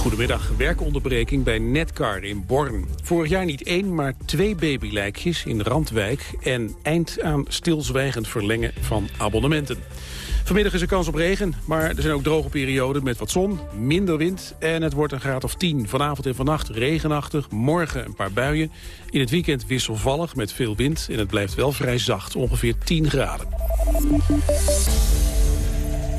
Goedemiddag. Werkonderbreking bij Netcar in Born. Vorig jaar niet één, maar twee babylijkjes in Randwijk... en eind aan stilzwijgend verlengen van abonnementen. Vanmiddag is er kans op regen, maar er zijn ook droge perioden met wat zon, minder wind en het wordt een graad of 10. Vanavond en vannacht regenachtig, morgen een paar buien. In het weekend wisselvallig met veel wind en het blijft wel vrij zacht, ongeveer 10 graden.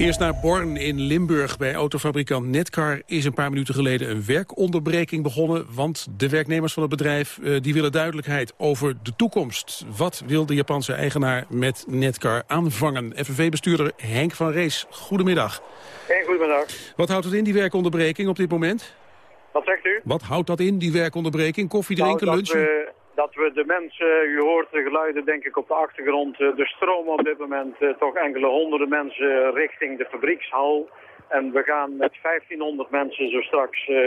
Eerst naar Born in Limburg. Bij autofabrikant Netcar is een paar minuten geleden een werkonderbreking begonnen. Want de werknemers van het bedrijf uh, die willen duidelijkheid over de toekomst. Wat wil de Japanse eigenaar met Netcar aanvangen? FNV-bestuurder Henk van Rees, goedemiddag. Hey, goedemiddag. Wat houdt het in, die werkonderbreking op dit moment? Wat zegt u? Wat houdt dat in, die werkonderbreking? Koffie drinken, nou, lunchen? Dat we de mensen, u hoort de geluiden denk ik op de achtergrond, eh, de stroom op dit moment eh, toch enkele honderden mensen richting de fabriekshal. En we gaan met 1500 mensen zo straks uh,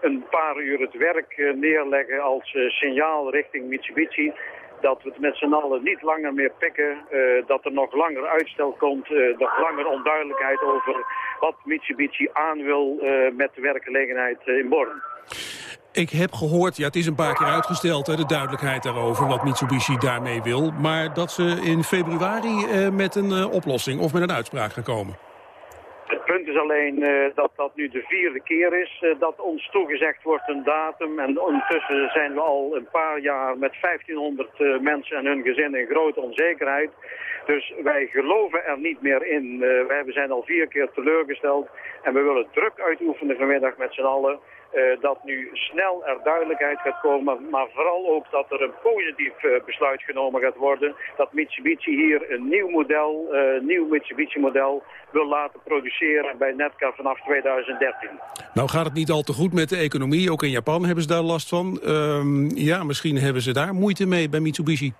een paar uur het werk neerleggen als signaal richting Mitsubishi. Dat we het met z'n allen niet langer meer pikken, dat er nog langer uitstel komt, nog langer onduidelijkheid over wat Mitsubishi aan wil met de werkgelegenheid in Born. Ik heb gehoord, ja, het is een paar keer uitgesteld, hè, de duidelijkheid daarover, wat Mitsubishi daarmee wil. Maar dat ze in februari eh, met een uh, oplossing of met een uitspraak gaan komen. Het punt is alleen uh, dat dat nu de vierde keer is dat ons toegezegd wordt een datum. En ondertussen zijn we al een paar jaar met 1500 mensen en hun gezin in grote onzekerheid. Dus wij geloven er niet meer in. wij zijn al vier keer teleurgesteld en we willen druk uitoefenen vanmiddag met z'n allen uh, dat nu snel er duidelijkheid gaat komen, maar vooral ook dat er een positief uh, besluit genomen gaat worden. Dat Mitsubishi hier een nieuw model, nieuw Mitsubishi-model wil laten produceren bij Netcar vanaf 2013. Nou gaat het niet al te goed met de economie, ook in Japan hebben ze daar last van. Ehm, ja, misschien hebben ze daar moeite mee bij Mitsubishi.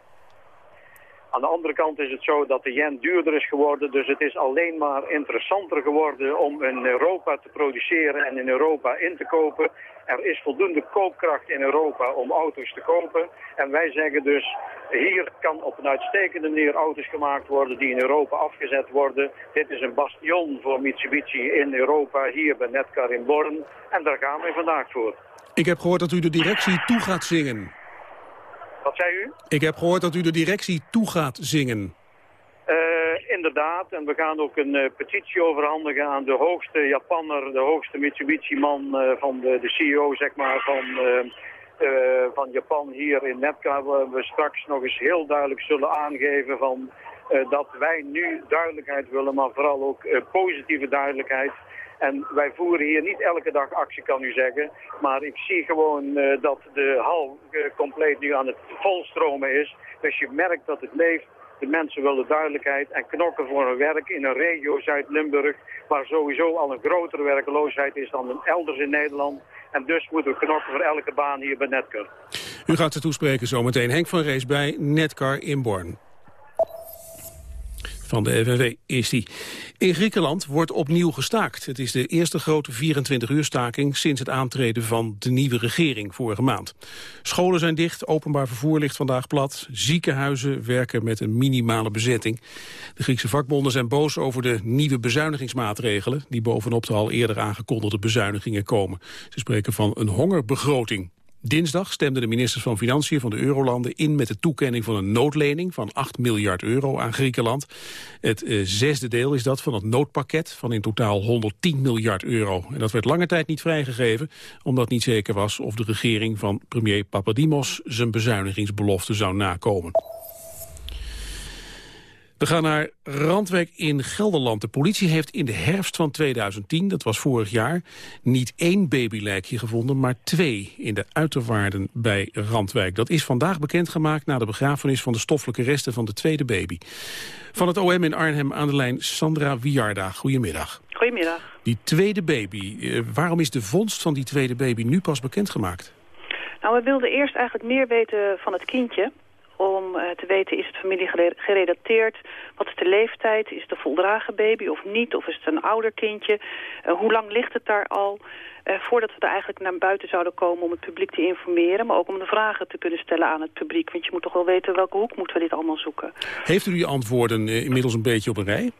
Aan de andere kant is het zo dat de yen duurder is geworden. Dus het is alleen maar interessanter geworden om in Europa te produceren en in Europa in te kopen. Er is voldoende koopkracht in Europa om auto's te kopen. En wij zeggen dus, hier kan op een uitstekende manier auto's gemaakt worden die in Europa afgezet worden. Dit is een bastion voor Mitsubishi in Europa, hier bij Netcar in Born. En daar gaan we vandaag voor. Ik heb gehoord dat u de directie toe gaat zingen. Wat zei u? Ik heb gehoord dat u de directie toe gaat zingen. Uh, inderdaad, en we gaan ook een uh, petitie overhandigen aan de hoogste Japanner, de hoogste Mitsubishi-man uh, van de, de, CEO zeg maar, van, van Japan hier in Netcar. Waar we straks nog eens heel duidelijk zullen aangeven van, dat wij nu duidelijkheid willen, maar vooral ook positieve duidelijkheid. En wij voeren hier niet elke dag actie, kan u zeggen. Maar ik zie gewoon uh, dat de hal uh, compleet nu aan het volstromen is. Dus je merkt dat het leeft. De mensen willen duidelijkheid en knokken voor hun werk in een regio Zuid-Limburg... waar sowieso al een grotere werkloosheid is dan elders in Nederland. En dus moeten we knokken voor elke baan hier bij Netcar. U gaat ze toespreken zometeen. Henk van Rees bij Netcar in Born van de FNV is die. In Griekenland wordt opnieuw gestaakt. Het is de eerste grote 24-uur staking sinds het aantreden van de nieuwe regering vorige maand. Scholen zijn dicht, openbaar vervoer ligt vandaag plat. Ziekenhuizen werken met een minimale bezetting. De Griekse vakbonden zijn boos over de nieuwe bezuinigingsmaatregelen... die bovenop de al eerder aangekondigde bezuinigingen komen. Ze spreken van een hongerbegroting. Dinsdag stemden de ministers van Financiën van de Eurolanden in met de toekenning van een noodlening van 8 miljard euro aan Griekenland. Het eh, zesde deel is dat van het noodpakket van in totaal 110 miljard euro. En dat werd lange tijd niet vrijgegeven, omdat niet zeker was of de regering van premier Papadimos zijn bezuinigingsbelofte zou nakomen. We gaan naar Randwijk in Gelderland. De politie heeft in de herfst van 2010, dat was vorig jaar... niet één babylijkje gevonden, maar twee in de uiterwaarden bij Randwijk. Dat is vandaag bekendgemaakt na de begrafenis van de stoffelijke resten van de tweede baby. Van het OM in Arnhem aan de lijn Sandra Wiarda. Goedemiddag. Goedemiddag. Die tweede baby, eh, waarom is de vondst van die tweede baby nu pas bekendgemaakt? Nou, we wilden eerst eigenlijk meer weten van het kindje om eh, te weten is het familie gerelateerd, wat is de leeftijd, is het een voldragen baby of niet, of is het een ouder kindje, uh, hoe lang ligt het daar al, uh, voordat we er eigenlijk naar buiten zouden komen om het publiek te informeren, maar ook om de vragen te kunnen stellen aan het publiek, want je moet toch wel weten welke hoek moeten we dit allemaal zoeken. Heeft u die antwoorden inmiddels een beetje op een rij?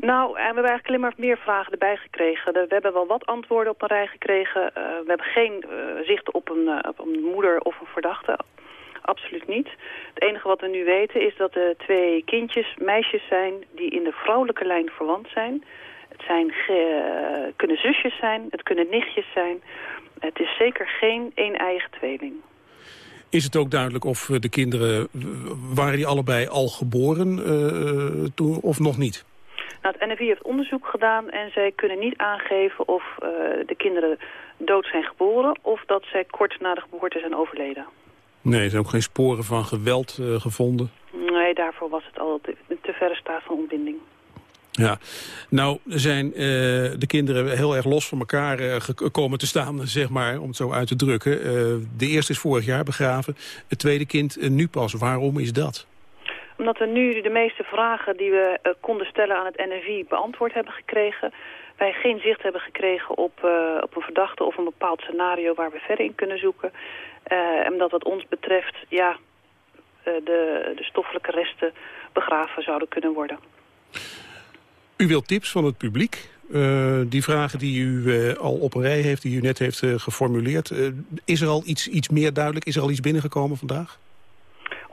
Nou, en we hebben eigenlijk alleen maar meer vragen erbij gekregen. We hebben wel wat antwoorden op een rij gekregen. Uh, we hebben geen uh, zicht op een, op een moeder of een verdachte. Absoluut niet. Het enige wat we nu weten is dat er twee kindjes, meisjes zijn... die in de vrouwelijke lijn verwant zijn. Het zijn kunnen zusjes zijn, het kunnen nichtjes zijn. Het is zeker geen één-eigen tweeling. Is het ook duidelijk of de kinderen... waren die allebei al geboren toen, of nog niet? Nou, het NFI heeft onderzoek gedaan en zij kunnen niet aangeven of uh, de kinderen dood zijn geboren of dat zij kort na de geboorte zijn overleden. Nee, er zijn ook geen sporen van geweld uh, gevonden? Nee, daarvoor was het al te, te verre staat van ontbinding. Ja, nou zijn uh, de kinderen heel erg los van elkaar uh, gekomen te staan, zeg maar, om het zo uit te drukken. Uh, de eerste is vorig jaar begraven, het tweede kind nu pas. Waarom is dat? Omdat we nu de meeste vragen die we konden stellen aan het NFI beantwoord hebben gekregen. Wij geen zicht hebben gekregen op, uh, op een verdachte of een bepaald scenario waar we verder in kunnen zoeken. Uh, en dat wat ons betreft, ja, de, de stoffelijke resten begraven zouden kunnen worden. U wilt tips van het publiek. Die vragen die u al op een rij heeft, die u net heeft geformuleerd. is er al iets, iets meer duidelijk? Is er al iets binnengekomen vandaag?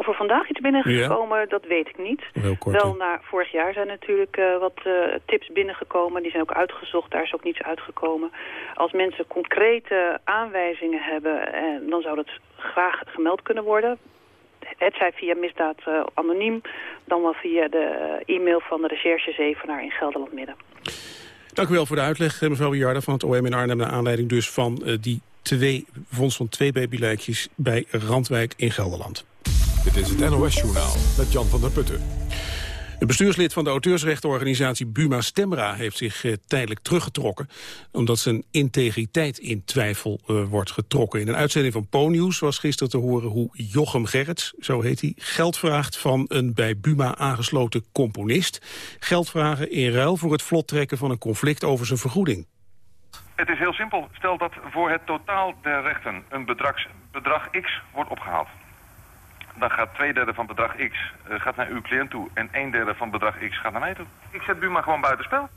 Of er vandaag iets binnengekomen, ja. dat weet ik niet. Kort, Wel na vorig jaar zijn natuurlijk uh, wat uh, tips binnengekomen. Die zijn ook uitgezocht, daar is ook niets uitgekomen. Als mensen concrete aanwijzingen hebben, uh, dan zou dat graag gemeld kunnen worden. Het zij via misdaad anoniem, dan wel via de e-mail van de recherche Zevenaar in Gelderland Midden. Dank u wel voor de uitleg, mevrouw Wiarda van het OM in Arnhem... naar aanleiding dus van die twee, vondst van twee babylijkjes bij Randwijk in Gelderland. Dit is het NOS-journaal met Jan van der Putten. Het bestuurslid van de auteursrechtenorganisatie Buma Stemra heeft zich eh, tijdelijk teruggetrokken, omdat zijn integriteit in twijfel uh, wordt getrokken. In een uitzending van Po-nieuws was gisteren te horen hoe Jochem Gerrits, zo heet hij, geld vraagt van een bij Buma aangesloten componist. Geld vragen in ruil voor het vlottrekken van een conflict over zijn vergoeding. Het is heel simpel. Stel dat voor het totaal der rechten een bedrag, bedrag X wordt opgehaald dan gaat twee derde van bedrag X uh, gaat naar uw cliënt toe en een derde van bedrag X gaat naar mij toe. Ik zet Buma gewoon buitenspel.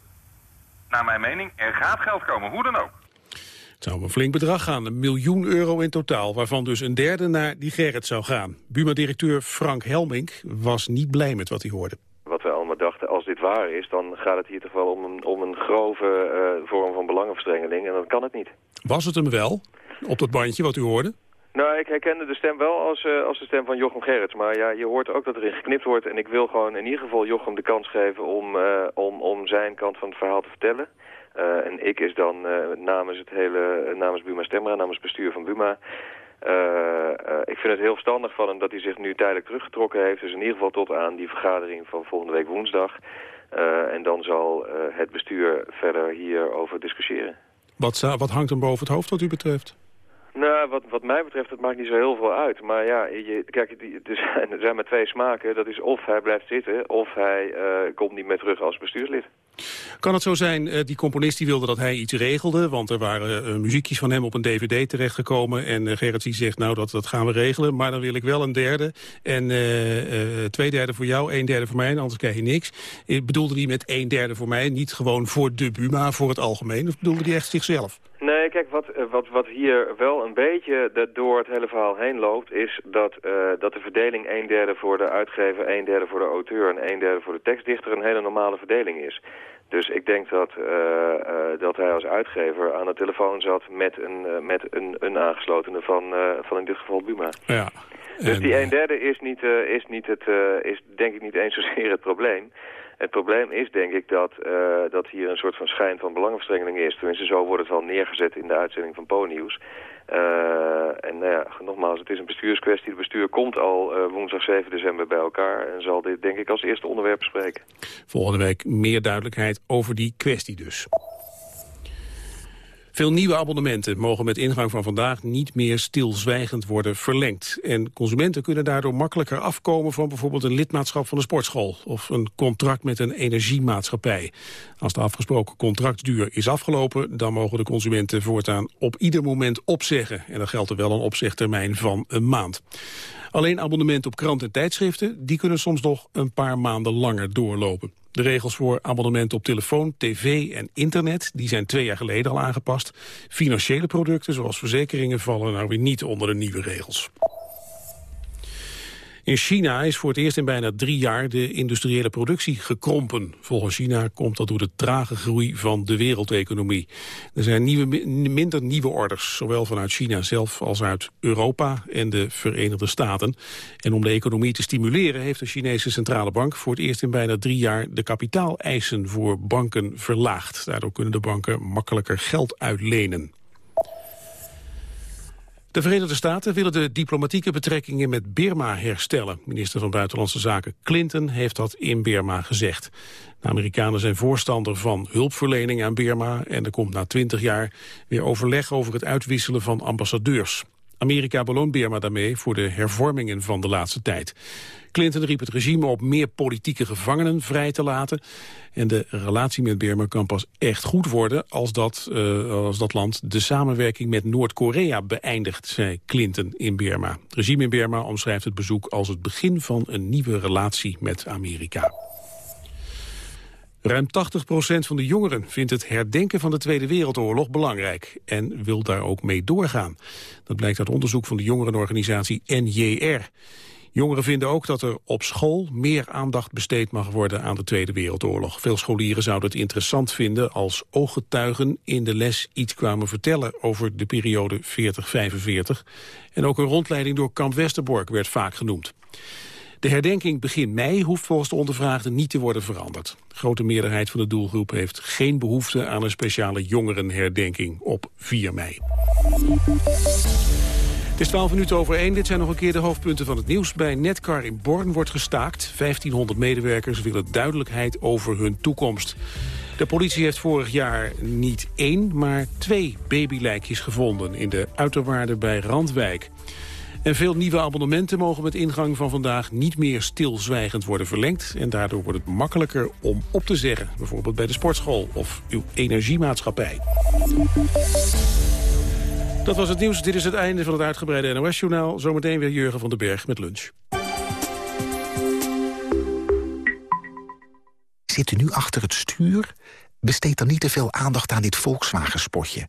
Naar mijn mening, er gaat geld komen, hoe dan ook. Het zou om een flink bedrag gaan, een miljoen euro in totaal... waarvan dus een derde naar die Gerrit zou gaan. Buma-directeur Frank Helmink was niet blij met wat hij hoorde. Wat wij allemaal dachten, als dit waar is... dan gaat het hier toch wel om een, om een grove uh, vorm van belangenverstrengeling... en dan kan het niet. Was het hem wel, op dat bandje wat u hoorde? Nou, ik herkende de stem wel als, uh, als de stem van Jochem Gerrits. Maar ja, je hoort ook dat erin geknipt wordt. En ik wil gewoon in ieder geval Jochem de kans geven om, uh, om, om zijn kant van het verhaal te vertellen. Uh, en ik is dan namens het hele, namens Buma Stemra, namens bestuur van Buma... ik vind het heel verstandig van hem dat hij zich nu tijdelijk teruggetrokken heeft. Dus in ieder geval tot aan die vergadering van volgende week woensdag. en dan zal het bestuur verder hierover discussiëren. Wat, wat hangt hem boven het hoofd wat u betreft? Nou, wat, wat mij betreft, het maakt niet zo heel veel uit. Maar ja, je, kijk, er zijn, er zijn maar twee smaken. Dat is of hij blijft zitten, of hij uh, komt niet meer terug als bestuurslid. Kan het zo zijn, uh, die componist die wilde dat hij iets regelde... want er waren uh, muziekjes van hem op een dvd terechtgekomen... en Gerrit zegt, nou, dat, dat gaan we regelen... maar dan wil ik wel een derde en twee derde voor jou, een derde voor mij... anders krijg je niks. bedoelde hij met een derde voor mij, niet gewoon voor de Buma, voor het algemeen... of bedoelde hij echt zichzelf? Nee, kijk, wat, wat, wat hier wel een beetje door het hele verhaal heen loopt... is dat, dat de verdeling een derde voor de uitgever, een derde voor de auteur... en een derde voor de tekstdichter een hele normale verdeling is. Dus ik denk dat, uh, uh, dat hij als uitgever aan de telefoon zat met een, uh, met een, een aangeslotene van, van in dit geval Buma. Ja. Dus die een derde is, niet, is, niet het, is denk ik niet eens zozeer het probleem. Het probleem is denk ik dat, dat hier een soort van schijn van belangenverstrengeling is. Tenminste, zo wordt het wel neergezet in de uitzending van Po-nieuws. Uh, en nou ja, nogmaals, het is een bestuurskwestie. Het bestuur komt al uh, woensdag 7 december bij elkaar... en zal dit denk ik als eerste onderwerp bespreken. Volgende week meer duidelijkheid over die kwestie dus. Veel nieuwe abonnementen mogen met ingang van vandaag niet meer stilzwijgend worden verlengd. En consumenten kunnen daardoor makkelijker afkomen van bijvoorbeeld een lidmaatschap van een sportschool of een contract met een energiemaatschappij. Als de afgesproken contractduur is afgelopen, dan mogen de consumenten voortaan op ieder moment opzeggen. En dan geldt er wel een opzegtermijn van een maand. Alleen abonnementen op krant en tijdschriften, die kunnen soms nog een paar maanden langer doorlopen. De regels voor abonnementen op telefoon, tv en internet die zijn twee jaar geleden al aangepast. Financiële producten zoals verzekeringen vallen nou weer niet onder de nieuwe regels. In China is voor het eerst in bijna drie jaar de industriële productie gekrompen. Volgens China komt dat door de trage groei van de wereldeconomie. Er zijn nieuwe, minder nieuwe orders, zowel vanuit China zelf als uit Europa en de Verenigde Staten. En om de economie te stimuleren heeft de Chinese centrale bank voor het eerst in bijna drie jaar de kapitaaleisen voor banken verlaagd. Daardoor kunnen de banken makkelijker geld uitlenen. De Verenigde Staten willen de diplomatieke betrekkingen met Birma herstellen. Minister van Buitenlandse Zaken Clinton heeft dat in Birma gezegd. De Amerikanen zijn voorstander van hulpverlening aan Birma... en er komt na twintig jaar weer overleg over het uitwisselen van ambassadeurs. Amerika beloont Birma daarmee voor de hervormingen van de laatste tijd. Clinton riep het regime op meer politieke gevangenen vrij te laten. En de relatie met Birma kan pas echt goed worden als dat, uh, als dat land de samenwerking met Noord-Korea beëindigt, zei Clinton in Birma. Het regime in Birma omschrijft het bezoek als het begin van een nieuwe relatie met Amerika. Ruim 80% van de jongeren vindt het herdenken van de Tweede Wereldoorlog belangrijk en wil daar ook mee doorgaan. Dat blijkt uit onderzoek van de jongerenorganisatie NJR. Jongeren vinden ook dat er op school meer aandacht besteed mag worden aan de Tweede Wereldoorlog. Veel scholieren zouden het interessant vinden als ooggetuigen in de les iets kwamen vertellen over de periode 40-45. En ook een rondleiding door kamp Westerbork werd vaak genoemd. De herdenking begin mei hoeft volgens de ondervraagden niet te worden veranderd. De grote meerderheid van de doelgroep heeft geen behoefte aan een speciale jongerenherdenking op 4 mei. Het is 12 minuten over 1. Dit zijn nog een keer de hoofdpunten van het nieuws. Bij Netcar in Born wordt gestaakt. 1500 medewerkers willen duidelijkheid over hun toekomst. De politie heeft vorig jaar niet één, maar twee babylijkjes gevonden... in de uiterwaarden bij Randwijk. En veel nieuwe abonnementen mogen met ingang van vandaag niet meer stilzwijgend worden verlengd. En daardoor wordt het makkelijker om op te zeggen. Bijvoorbeeld bij de sportschool of uw energiemaatschappij. Dat was het nieuws. Dit is het einde van het uitgebreide NOS-journaal. Zometeen weer Jurgen van den Berg met lunch. Zit u nu achter het stuur? Besteed dan niet te veel aandacht aan dit Volkswagen-spotje.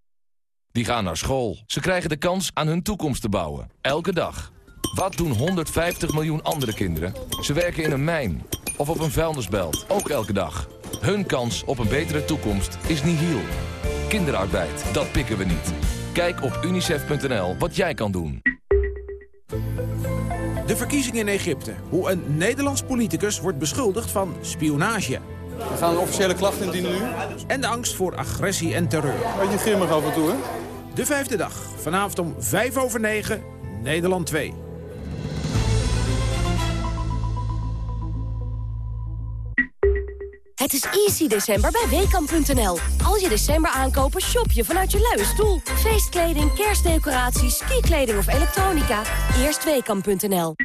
Die gaan naar school. Ze krijgen de kans aan hun toekomst te bouwen. Elke dag. Wat doen 150 miljoen andere kinderen? Ze werken in een mijn of op een vuilnisbelt. Ook elke dag. Hun kans op een betere toekomst is nihil. Kinderarbeid, dat pikken we niet. Kijk op unicef.nl wat jij kan doen. De verkiezingen in Egypte. Hoe een Nederlands politicus wordt beschuldigd van spionage. We gaan een officiële klacht indienen nu. En de angst voor agressie en terreur. Beetje grimmig af en toe, hè? De vijfde dag. Vanavond om vijf over negen. Nederland 2. Het is easy december bij Weekamp.nl. Als je december aankopen, shop je vanuit je luie stoel. Feestkleding, kerstdecoraties, skikleding of elektronica. Eerst Weekamp.nl.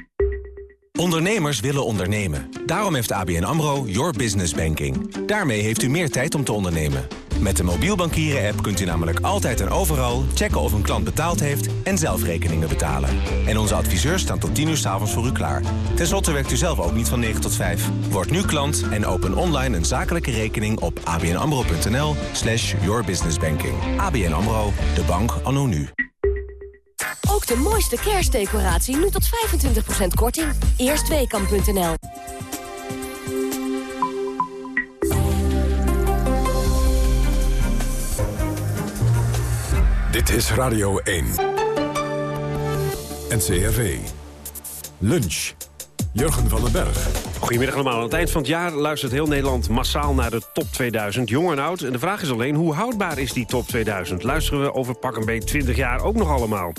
Ondernemers willen ondernemen. Daarom heeft ABN AMRO Your Business Banking. Daarmee heeft u meer tijd om te ondernemen. Met de mobiel bankieren-app kunt u namelijk altijd en overal checken of een klant betaald heeft en zelf rekeningen betalen. En onze adviseurs staan tot 10 uur s avonds voor u klaar. Ten slotte werkt u zelf ook niet van 9 tot 5. Word nu klant en open online een zakelijke rekening op abnamro.nl slash yourbusinessbanking. ABN AMRO, de bank anno nu. Ook de mooiste kerstdecoratie nu tot 25% korting. Eerstweekam.nl Dit is Radio 1. NCRV. Lunch. Jurgen van den Berg. Goedemiddag allemaal. Aan het eind van het jaar luistert heel Nederland massaal naar de top 2000, jong en oud. En de vraag is alleen, hoe houdbaar is die top 2000? Luisteren we over pak een beetje 20 jaar ook nog allemaal?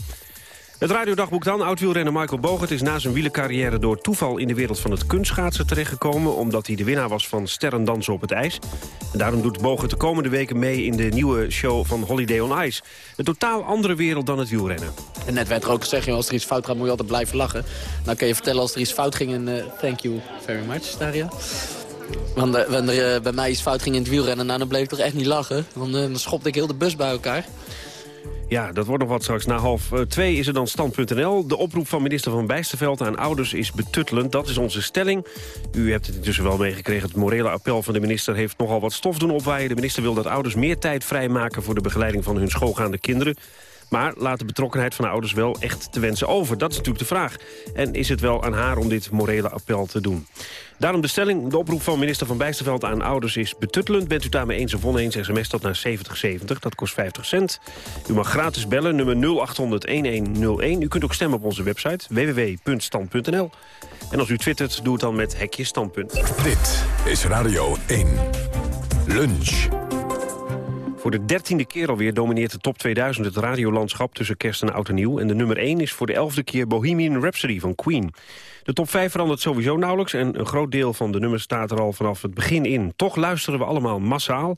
Het radiodagboek dan. Oud-wielrenner Michael Bogert is na zijn wielercarrière door toeval in de wereld van het kunstschaatsen terechtgekomen... omdat hij de winnaar was van Sterrendansen op het ijs. En daarom doet Bogert de komende weken mee in de nieuwe show van Holiday on Ice. Een totaal andere wereld dan het wielrennen. En net werd er ook gezegd, als er iets fout gaat moet je altijd blijven lachen. Nou kun je vertellen als er iets fout ging en uh, thank you very much, Daria. Want uh, wanneer uh, bij mij iets fout ging in het wielrennen, nou, dan bleef ik toch echt niet lachen. Want dan schopte ik heel de bus bij elkaar. Ja, dat wordt nog wat straks. Na half uh, twee is er dan stand.nl. De oproep van minister Van Bijsterveld aan ouders is betuttelend. Dat is onze stelling. U hebt het intussen wel meegekregen. Het morele appel van de minister heeft nogal wat stof doen opwaaien. De minister wil dat ouders meer tijd vrijmaken... voor de begeleiding van hun schoolgaande kinderen. Maar laat de betrokkenheid van de ouders wel echt te wensen over? Dat is natuurlijk de vraag. En is het wel aan haar om dit morele appel te doen? Daarom de stelling, de oproep van minister Van Bijsterveld aan ouders is betuttelend. Bent u daarmee eens of oneens, sms dat naar 7070, dat kost 50 cent. U mag gratis bellen, nummer 0800-1101. U kunt ook stemmen op onze website, www.stand.nl. En als u twittert, doe het dan met hekje standpunt. Dit is Radio 1. Lunch. Voor de dertiende keer alweer domineert de top 2000 het radiolandschap tussen kerst en oud en nieuw. En de nummer 1 is voor de elfde keer Bohemian Rhapsody van Queen. De top 5 verandert sowieso nauwelijks en een groot deel van de nummers staat er al vanaf het begin in. Toch luisteren we allemaal massaal.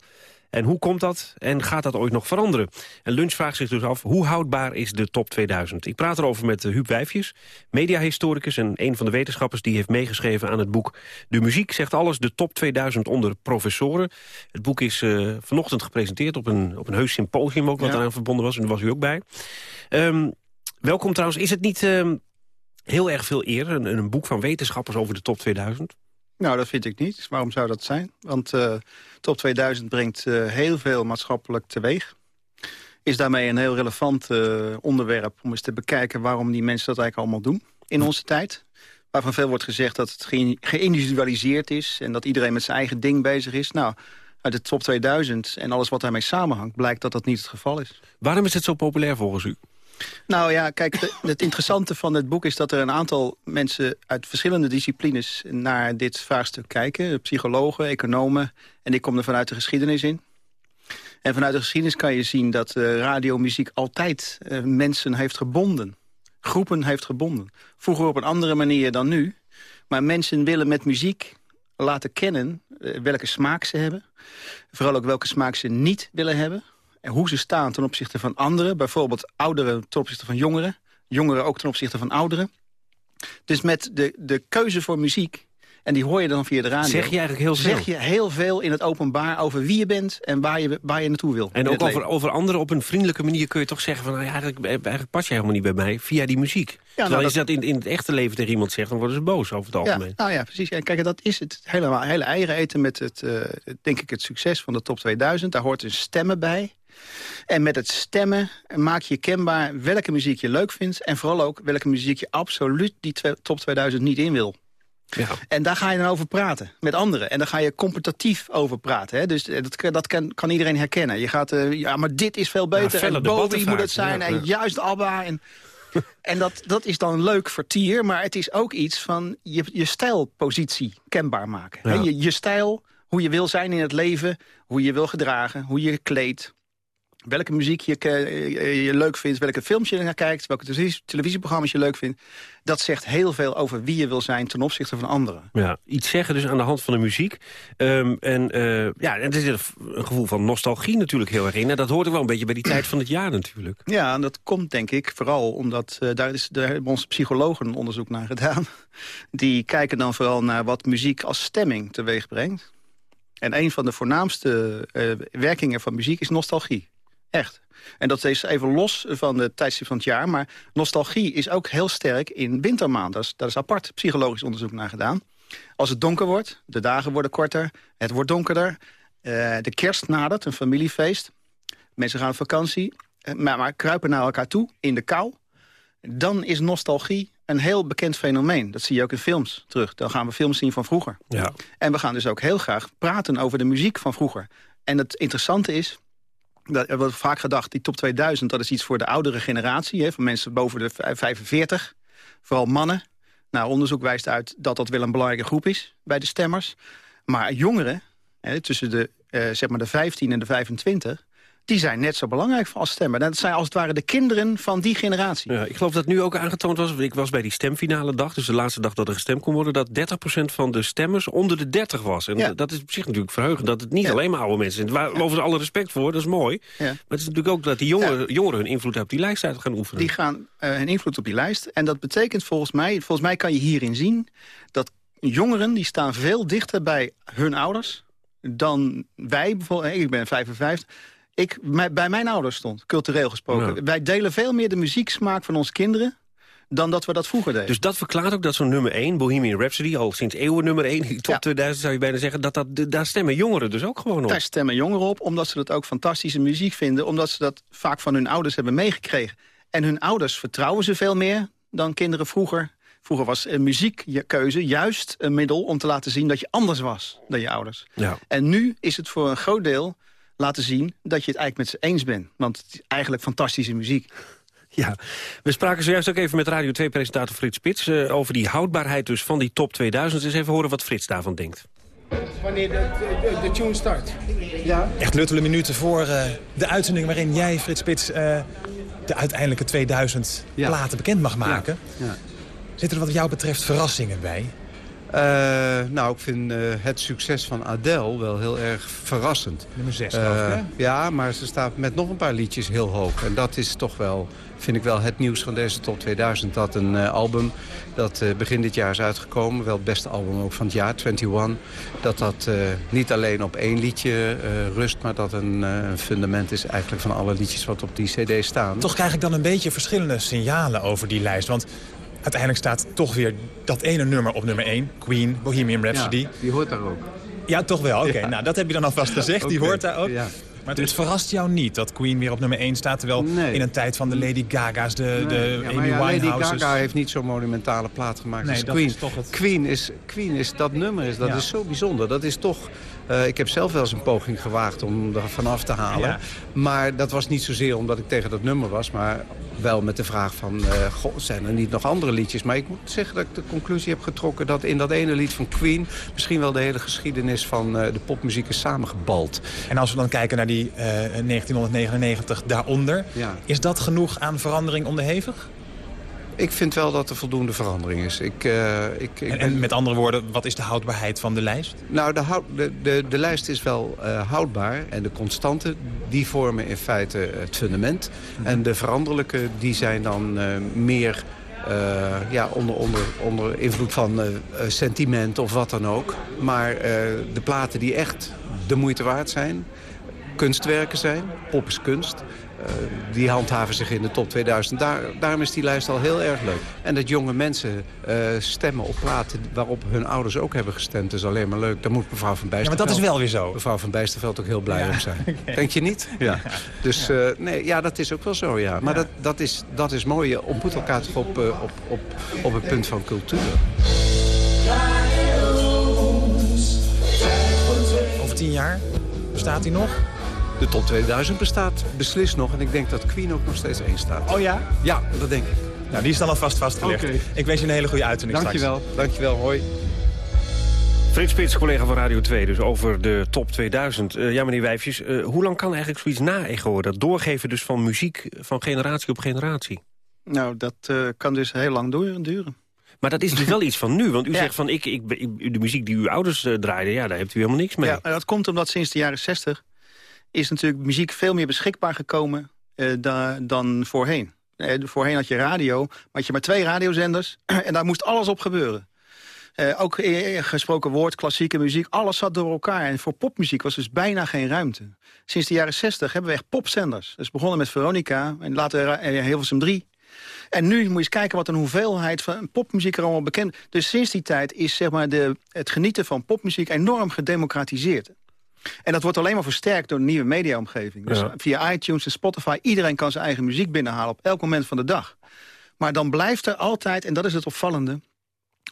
En hoe komt dat? En gaat dat ooit nog veranderen? En Lunch vraagt zich dus af, hoe houdbaar is de top 2000? Ik praat erover met Huub Wijfjes, mediahistoricus... en een van de wetenschappers die heeft meegeschreven aan het boek... De muziek zegt alles, de top 2000 onder professoren. Het boek is uh, vanochtend gepresenteerd op een, op een heus symposium... ook wat ja. eraan verbonden was, en daar was u ook bij. Um, welkom trouwens. Is het niet um, heel erg veel eer, een, een boek van wetenschappers over de top 2000? Nou, dat vind ik niet. Waarom zou dat zijn? Want uh, Top 2000 brengt uh, heel veel maatschappelijk teweeg. Is daarmee een heel relevant uh, onderwerp om eens te bekijken... waarom die mensen dat eigenlijk allemaal doen in onze tijd. Waarvan veel wordt gezegd dat het ge geïndividualiseerd is... en dat iedereen met zijn eigen ding bezig is. Nou, uit de Top 2000 en alles wat daarmee samenhangt... blijkt dat dat niet het geval is. Waarom is het zo populair volgens u? Nou ja, kijk, het interessante van het boek is dat er een aantal mensen uit verschillende disciplines naar dit vraagstuk kijken. Psychologen, economen en ik kom er vanuit de geschiedenis in. En vanuit de geschiedenis kan je zien dat uh, radiomuziek altijd uh, mensen heeft gebonden. Groepen heeft gebonden. Vroeger op een andere manier dan nu. Maar mensen willen met muziek laten kennen uh, welke smaak ze hebben. Vooral ook welke smaak ze niet willen hebben en hoe ze staan ten opzichte van anderen. Bijvoorbeeld ouderen ten opzichte van jongeren. Jongeren ook ten opzichte van ouderen. Dus met de, de keuze voor muziek, en die hoor je dan via de radio... Zeg je eigenlijk heel veel? Zeg je heel veel in het openbaar over wie je bent en waar je, waar je naartoe wil. En ook over, over anderen op een vriendelijke manier kun je toch zeggen... van nou ja, eigenlijk, eigenlijk pas je helemaal niet bij mij via die muziek. Ja, Terwijl nou, als je dat in, in het echte leven tegen iemand zegt... dan worden ze boos over het algemeen. Ja, nou ja, precies. En kijk, dat is het helemaal hele eigen eten met het, uh, denk ik, het succes van de top 2000. Daar hoort een stemmen bij. En met het stemmen maak je kenbaar welke muziek je leuk vindt... en vooral ook welke muziek je absoluut die top 2000 niet in wil. Ja. En daar ga je dan over praten met anderen. En daar ga je competitief over praten. Hè? Dus dat, dat kan, kan, iedereen herkennen. Je gaat, uh, ja, maar dit is veel beter. Ja, en Bowie moet het zijn. Ja, en juist ABBA. En, en dat, dat is dan leuk vertier. Maar het is ook iets van je, je stijlpositie kenbaar maken. Hè? Je, je stijl, hoe je wil zijn in het leven. Hoe je wil gedragen. Hoe je kleedt welke muziek je, je, leuk vindt, welke films je naar kijkt... welke televisieprogramma's je leuk vindt... dat zegt heel veel over wie je wil zijn ten opzichte van anderen. Ja, iets zeggen dus aan de hand van de muziek. Um, en uh, ja, het is een gevoel van nostalgie natuurlijk heel erg in. En dat hoort ook wel een beetje bij die tijd van het jaar natuurlijk. Ja, en dat komt denk ik vooral omdat... Uh, daar, is, daar hebben onze psychologen een onderzoek naar gedaan. Die kijken dan vooral naar wat muziek als stemming teweeg brengt. En een van de voornaamste uh, werkingen van muziek is nostalgie. Echt. En dat is even los van de tijdstip van het jaar. Maar nostalgie is ook heel sterk in wintermaanden. Daar is, daar is apart psychologisch onderzoek naar gedaan. Als het donker wordt, de dagen worden korter, het wordt donkerder. Uh, de kerst nadert, een familiefeest. Mensen gaan op vakantie, eh, maar, maar kruipen naar elkaar toe in de kou. Dan is nostalgie een heel bekend fenomeen. Dat zie je ook in films terug. Dan gaan we films zien van vroeger. Ja. En we gaan dus ook heel graag praten over de muziek van vroeger. En het interessante is Dat, er wordt vaak gedacht, die top 2000, dat is iets voor de oudere generatie. Hè, van mensen boven de 45. Vooral mannen. Nou, onderzoek wijst uit dat dat wel een belangrijke groep is bij de stemmers. Maar jongeren, hè, tussen de, eh, zeg maar de 15 en de 25 die zijn net zo belangrijk als stemmen. Dat zijn als het ware de kinderen van die generatie. Ja, ik geloof dat nu ook aangetoond was, ik was bij die stemfinale dag... dus de laatste dag dat er gestemd kon worden... dat 30% van de stemmers onder de 30 was. En dat is op zich natuurlijk verheugend dat het niet alleen maar oude mensen zijn. Waar over ze alle respect voor, dat is mooi. Maar het is natuurlijk ook dat die jongeren, jongeren hun invloed op die lijst uit gaan oefenen. Die gaan uh, hun invloed op die lijst. En dat betekent volgens mij, volgens mij kan je hierin zien... dat jongeren die staan veel dichter bij hun ouders dan wij bijvoorbeeld. Ik ben 55 ik bij mijn ouders stond, cultureel gesproken. Wij delen veel meer de muzieksmaak van onze kinderen dan dat we dat vroeger deden. Dus dat verklaart ook dat zo'n nummer 1, Bohemian Rhapsody... al sinds eeuwen nummer 1, top 2000 zou je bijna zeggen... Dat dat, daar stemmen jongeren dus ook gewoon op. Daar stemmen jongeren op, omdat ze dat ook fantastische muziek vinden... omdat ze dat vaak van hun ouders hebben meegekregen. En hun ouders vertrouwen ze veel meer dan kinderen vroeger. Vroeger was een muziekkeuze juist een middel om te laten zien... dat je anders was dan je ouders. Ja. En nu is het voor een groot deel laten zien dat je het eigenlijk met ze eens bent. Want het is eigenlijk fantastische muziek. Ja, we spraken zojuist ook even met Radio 2-presentator Frits Spits... Uh, over die houdbaarheid dus van die top 2000. Dus even horen wat Frits daarvan denkt. Wanneer de, de, de tune start. Ja. Echt luttele minuten voor uh, de uitzending waarin jij, Frits Spits... Uh, de uiteindelijke 2000 ja. platen bekend mag maken. Ja. Ja. Zitten er wat jou betreft verrassingen bij? Uh, nou, ik vind uh, het succes van Adele wel heel erg verrassend. Nummer 6, uh, Ja, maar ze staat met nog een paar liedjes heel hoog. En dat is toch wel, vind ik wel het nieuws van deze top 2000. Dat een album dat begin dit jaar is uitgekomen, wel het beste album ook van het jaar, 21... dat dat niet alleen op één liedje rust, maar dat een fundament is eigenlijk van alle liedjes wat op die cd staan. Toch krijg ik dan een beetje verschillende signalen over die lijst. Want uiteindelijk staat toch weer dat ene nummer op nummer 1. Queen, Bohemian Rhapsody. Ja, die hoort daar ook. Ja, toch wel. Oké, nou dat heb je dan alvast gezegd. Die hoort daar ook. Ja. Maar het, verrast jou niet dat Queen weer op nummer 1 staat... terwijl in een tijd van de Lady Gaga's, de, nee. de Amy ja, Winehouse's... Lady Gaga heeft niet zo'n monumentale plaat gemaakt nee, als dat Queen. Is toch het... Queen, is, Queen is dat nummer, is, dat is zo bijzonder. Dat is toch uh, ik heb zelf wel eens een poging gewaagd om er vanaf te halen. Ja. Maar dat was niet zozeer omdat ik tegen dat nummer was. Maar wel met de vraag van, uh, goh, zijn er niet nog andere liedjes? Maar ik moet zeggen dat ik de conclusie heb getrokken... dat in dat ene lied van Queen... misschien wel de hele geschiedenis van uh, de popmuziek is samengebald. En als we dan kijken naar die 1999 daaronder... Ja. is dat genoeg aan verandering onderhevig? Ik vind wel dat er voldoende verandering is. Ik, uh, ik, ik en, en, met andere woorden, wat is de houdbaarheid van de lijst? Nou, de, houd, de, de, de, lijst is wel uh, houdbaar. En de constanten, die vormen in feite het fundament. Mm -hmm. En de veranderlijke, die zijn dan uh, meer... ja, onder, onder, onder invloed van sentiment of wat dan ook. Maar de platen die echt de moeite waard zijn... kunstwerken zijn, pop is kunst... Uh, die handhaven zich in de top 2000. Daar, daarom is die lijst al heel erg leuk. En dat jonge mensen uh, stemmen op platen waarop hun ouders ook hebben gestemd... is alleen maar leuk. Daar moet mevrouw van Bijsterveld... Ja, maar dat is wel weer zo. Mevrouw van Bijsterveld ook heel blij ja. om zijn. Okay. Denk je niet? Ja. Dus uh, nee, ja, dat is ook wel zo, ja. Maar ja. Dat, dat, is, dat is mooi. Je ontmoet elkaar toch op, op, op, op het punt van cultuur. Over tien jaar bestaat hij nog? De top 2000 bestaat beslist nog. En ik denk dat Queen ook nog steeds één staat. Oh ja? Ja, dat denk ik. Nou, die is dan alvast vastgelegd. Okay. Ik wens je een hele goede uitzending Dankjewel. straks. Dankjewel. Hoi. Frits Spits, collega van Radio 2, dus over de top 2000. Uh, ja, meneer Wijfjes, uh, hoe lang kan eigenlijk zoiets na-echoen? Dat doorgeven dus van muziek van generatie op generatie? Nou, dat uh, kan dus heel lang duren. Maar dat is dus wel iets van nu, want u ja. zegt van ik, ik, ik, de muziek die uw ouders draaiden, ja, daar hebt u helemaal niks mee. Ja, dat komt omdat sinds de jaren 60 is natuurlijk muziek veel meer beschikbaar gekomen da, dan voorheen. Uh, voorheen had je radio, maar had je maar twee radiozenders en daar moest alles op gebeuren. Uh, ook gesproken woord, klassieke muziek, alles zat door elkaar. En voor popmuziek was dus bijna geen ruimte. Sinds de jaren 60 hebben we echt popzenders. Dus begonnen met Veronica en later Hilversum 3. En nu moet je eens kijken wat een hoeveelheid van popmuziek er allemaal bekend Dus sinds die tijd is zeg maar, de, het genieten van popmuziek enorm gedemocratiseerd. En dat wordt alleen maar versterkt door een nieuwe mediaomgeving. Dus ja. via iTunes en Spotify, iedereen kan zijn eigen muziek binnenhalen... op elk moment van de dag. Maar dan blijft er altijd, en dat is het opvallende...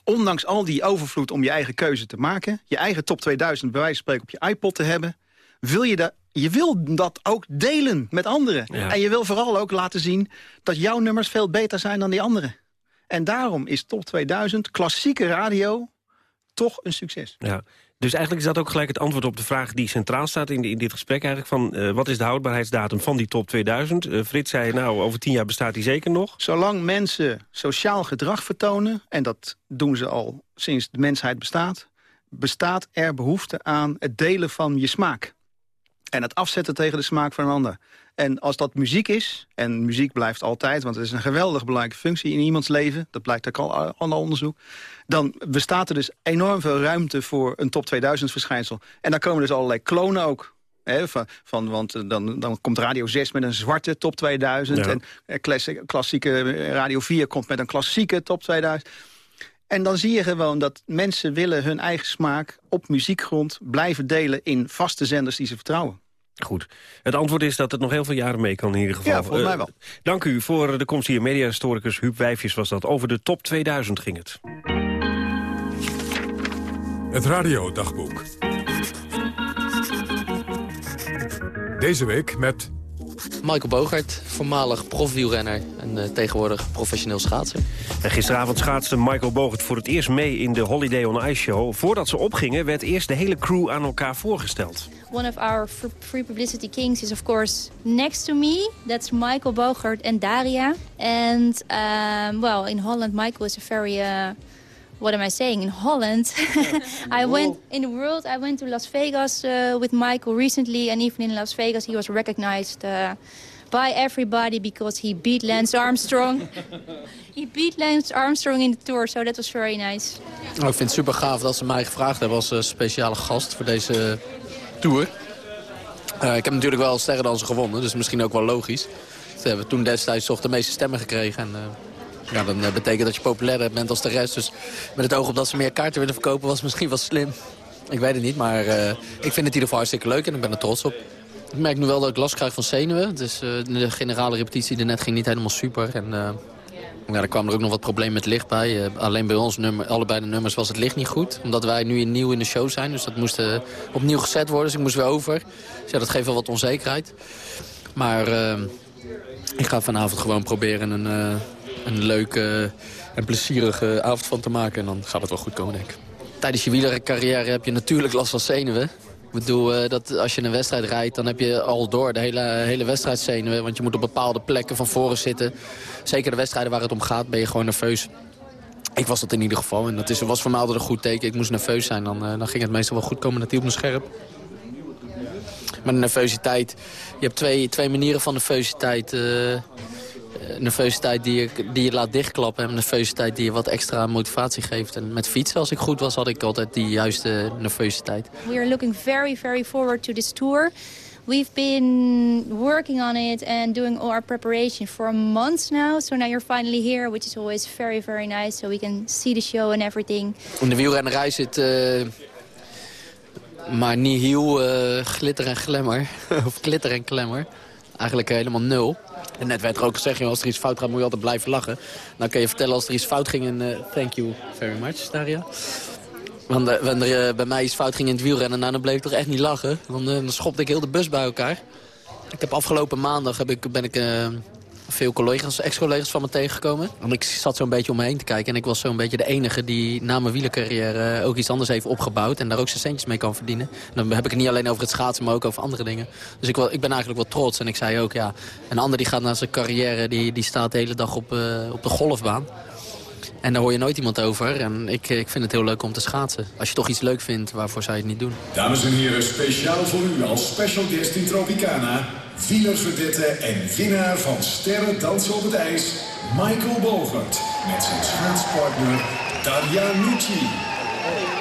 ondanks al die overvloed om je eigen keuze te maken... je eigen top 2000 bij wijze van spreken op je iPod te hebben... wil je, dat, je wil dat ook delen met anderen. Ja. En je wil vooral ook laten zien dat jouw nummers veel beter zijn dan die andere. En daarom is Top 2000, klassieke radio, toch een succes. Ja. Dus eigenlijk is dat ook gelijk het antwoord op de vraag die centraal staat in, in dit gesprek eigenlijk. Van, eh, wat is de houdbaarheidsdatum van die top 2000? Eh, Frits zei, nou, over tien jaar bestaat die zeker nog. Zolang mensen sociaal gedrag vertonen, en dat doen ze al sinds de mensheid bestaat... bestaat er behoefte aan het delen van je smaak. En het afzetten tegen de smaak van een ander. En als dat muziek is, en muziek blijft altijd... want het is een geweldig belangrijke functie in iemands leven... dat blijkt ook al aan onderzoek... dan bestaat er dus enorm veel ruimte voor een top 2000 verschijnsel. En dan komen dus allerlei klonen ook. Hè, van, van, want eh, dan, dan komt Radio 6 met een zwarte top 2000... Ja. en eh, klassi- klassieke Radio 4 komt met een klassieke top 2000... En dan zie je gewoon dat mensen willen hun eigen smaak op muziekgrond blijven delen in vaste zenders die ze vertrouwen. Goed. Het antwoord is dat het nog heel veel jaren mee kan in ieder geval. Ja, volgens mij Eh, wel. dank u voor de komst hier. Mediahistoricus Huub Wijfjes was dat. Over de top 2000 ging het. Het radiodagboek. Deze week met Michael Bogert, voormalig profwielrenner en eh, tegenwoordig professioneel schaatser. En gisteravond schaatste Michael Bogert voor het eerst mee in de Holiday on Ice show. Voordat ze opgingen werd eerst de hele crew aan elkaar voorgesteld. One of our fr- free publicity kings is, of course, next to me. That's Michael Bogert and Daria. And, um, well, in Holland, Michael is a very... Uh, what am I saying? In Holland, I went in the world. I went to Las Vegas uh, with Michael recently, and even in Las Vegas, he was recognized uh, by everybody because he beat Lance Armstrong. he beat Lance Armstrong in the tour, so that was very nice. Nou, ik vind het super gaaf dat ze mij gevraagd hebben als eh, speciale gast voor deze tour. Eh, ik heb natuurlijk wel sterrendansen gewonnen, dus misschien ook wel logisch. Ze hebben toen destijds toch de meeste stemmen gekregen. En, eh, ja, dan eh, betekent dat je populairder bent als de rest. Dus met het oog op dat ze meer kaarten willen verkopen was misschien wel slim. Ik weet het niet, maar eh, ik vind het in ieder geval hartstikke leuk en ik ben er trots op. Ik merk nu wel dat ik last krijg van zenuwen. Dus eh, de generale repetitie net ging niet helemaal super. En, ja, er kwam er ook nog wat probleem met licht bij. Alleen bij ons, nummer, allebei de nummers, was het licht niet goed. Omdat wij nu nieuw in de show zijn. Dus dat moest opnieuw gezet worden. Dus ik moest weer over. Dus ja, dat geeft wel wat onzekerheid. Maar ik ga vanavond gewoon proberen een, een leuke en plezierige avond van te maken. En dan gaat het wel goed komen, denk ik. Tijdens je wielercarrière heb je natuurlijk last van zenuwen. Ik bedoel, eh, dat als je een wedstrijd rijdt, dan heb je al door de hele, hele wedstrijd zenuwen. Want je moet op bepaalde plekken van voren zitten. Zeker de wedstrijden waar het om gaat, ben je gewoon nerveus. Ik was dat in ieder geval. En dat is, was voor mij altijd een goed teken. Ik moest nerveus zijn. Dan, eh, dan ging het meestal wel goed komen. Dat hield me scherp. Maar de nervositeit... Je hebt twee, twee manieren van nervositeit. eh, nervositeit die je, die je laat dichtklappen. En nervositeit die je wat extra motivatie geeft. En met fietsen, als ik goed was, had ik altijd die juiste nervositeit. We are looking very, very forward to this tour. We've been working on it and doing all our preparation for a month now. So now you're finally here, which is always very, very nice. So we can see the show and everything. In de wielrennerij zit eh, maar niet heel eh, glitter en glamour. of glitter en glamour. Eigenlijk helemaal nul. En net werd er ook gezegd, als er iets fout gaat moet je altijd blijven lachen. Dan kun je vertellen als er iets fout ging. En eh, thank you very much, Daria. Want eh, wanneer er eh, bij mij iets fout ging in het wielrennen, nou, dan bleef ik toch echt niet lachen. Eh, dan schopte ik heel de bus bij elkaar. Ik heb afgelopen maandag heb ik, ben ik veel collega's, ex-collega's van me tegengekomen. Want ik zat zo'n beetje om me heen te kijken. En ik was zo'n beetje de enige die na mijn wielercarrière ook iets anders heeft opgebouwd. En daar ook zijn centjes mee kan verdienen. En dan heb ik het niet alleen over het schaatsen, maar ook over andere dingen. Dus ik, ik ben eigenlijk wel trots. En ik zei ook, ja, een ander die gaat naar zijn carrière, die, die staat de hele dag op, eh, op de golfbaan. En daar hoor je nooit iemand over. En ik, ik vind het heel leuk om te schaatsen. Als je toch iets leuk vindt, waarvoor zou je het niet doen? Dames en heren, speciaal voor u als special guest in Tropicana... wielerverdette en winnaar van Sterren Dansen op het IJs... Michael Bogert met zijn schaatspartner Daria Nucci.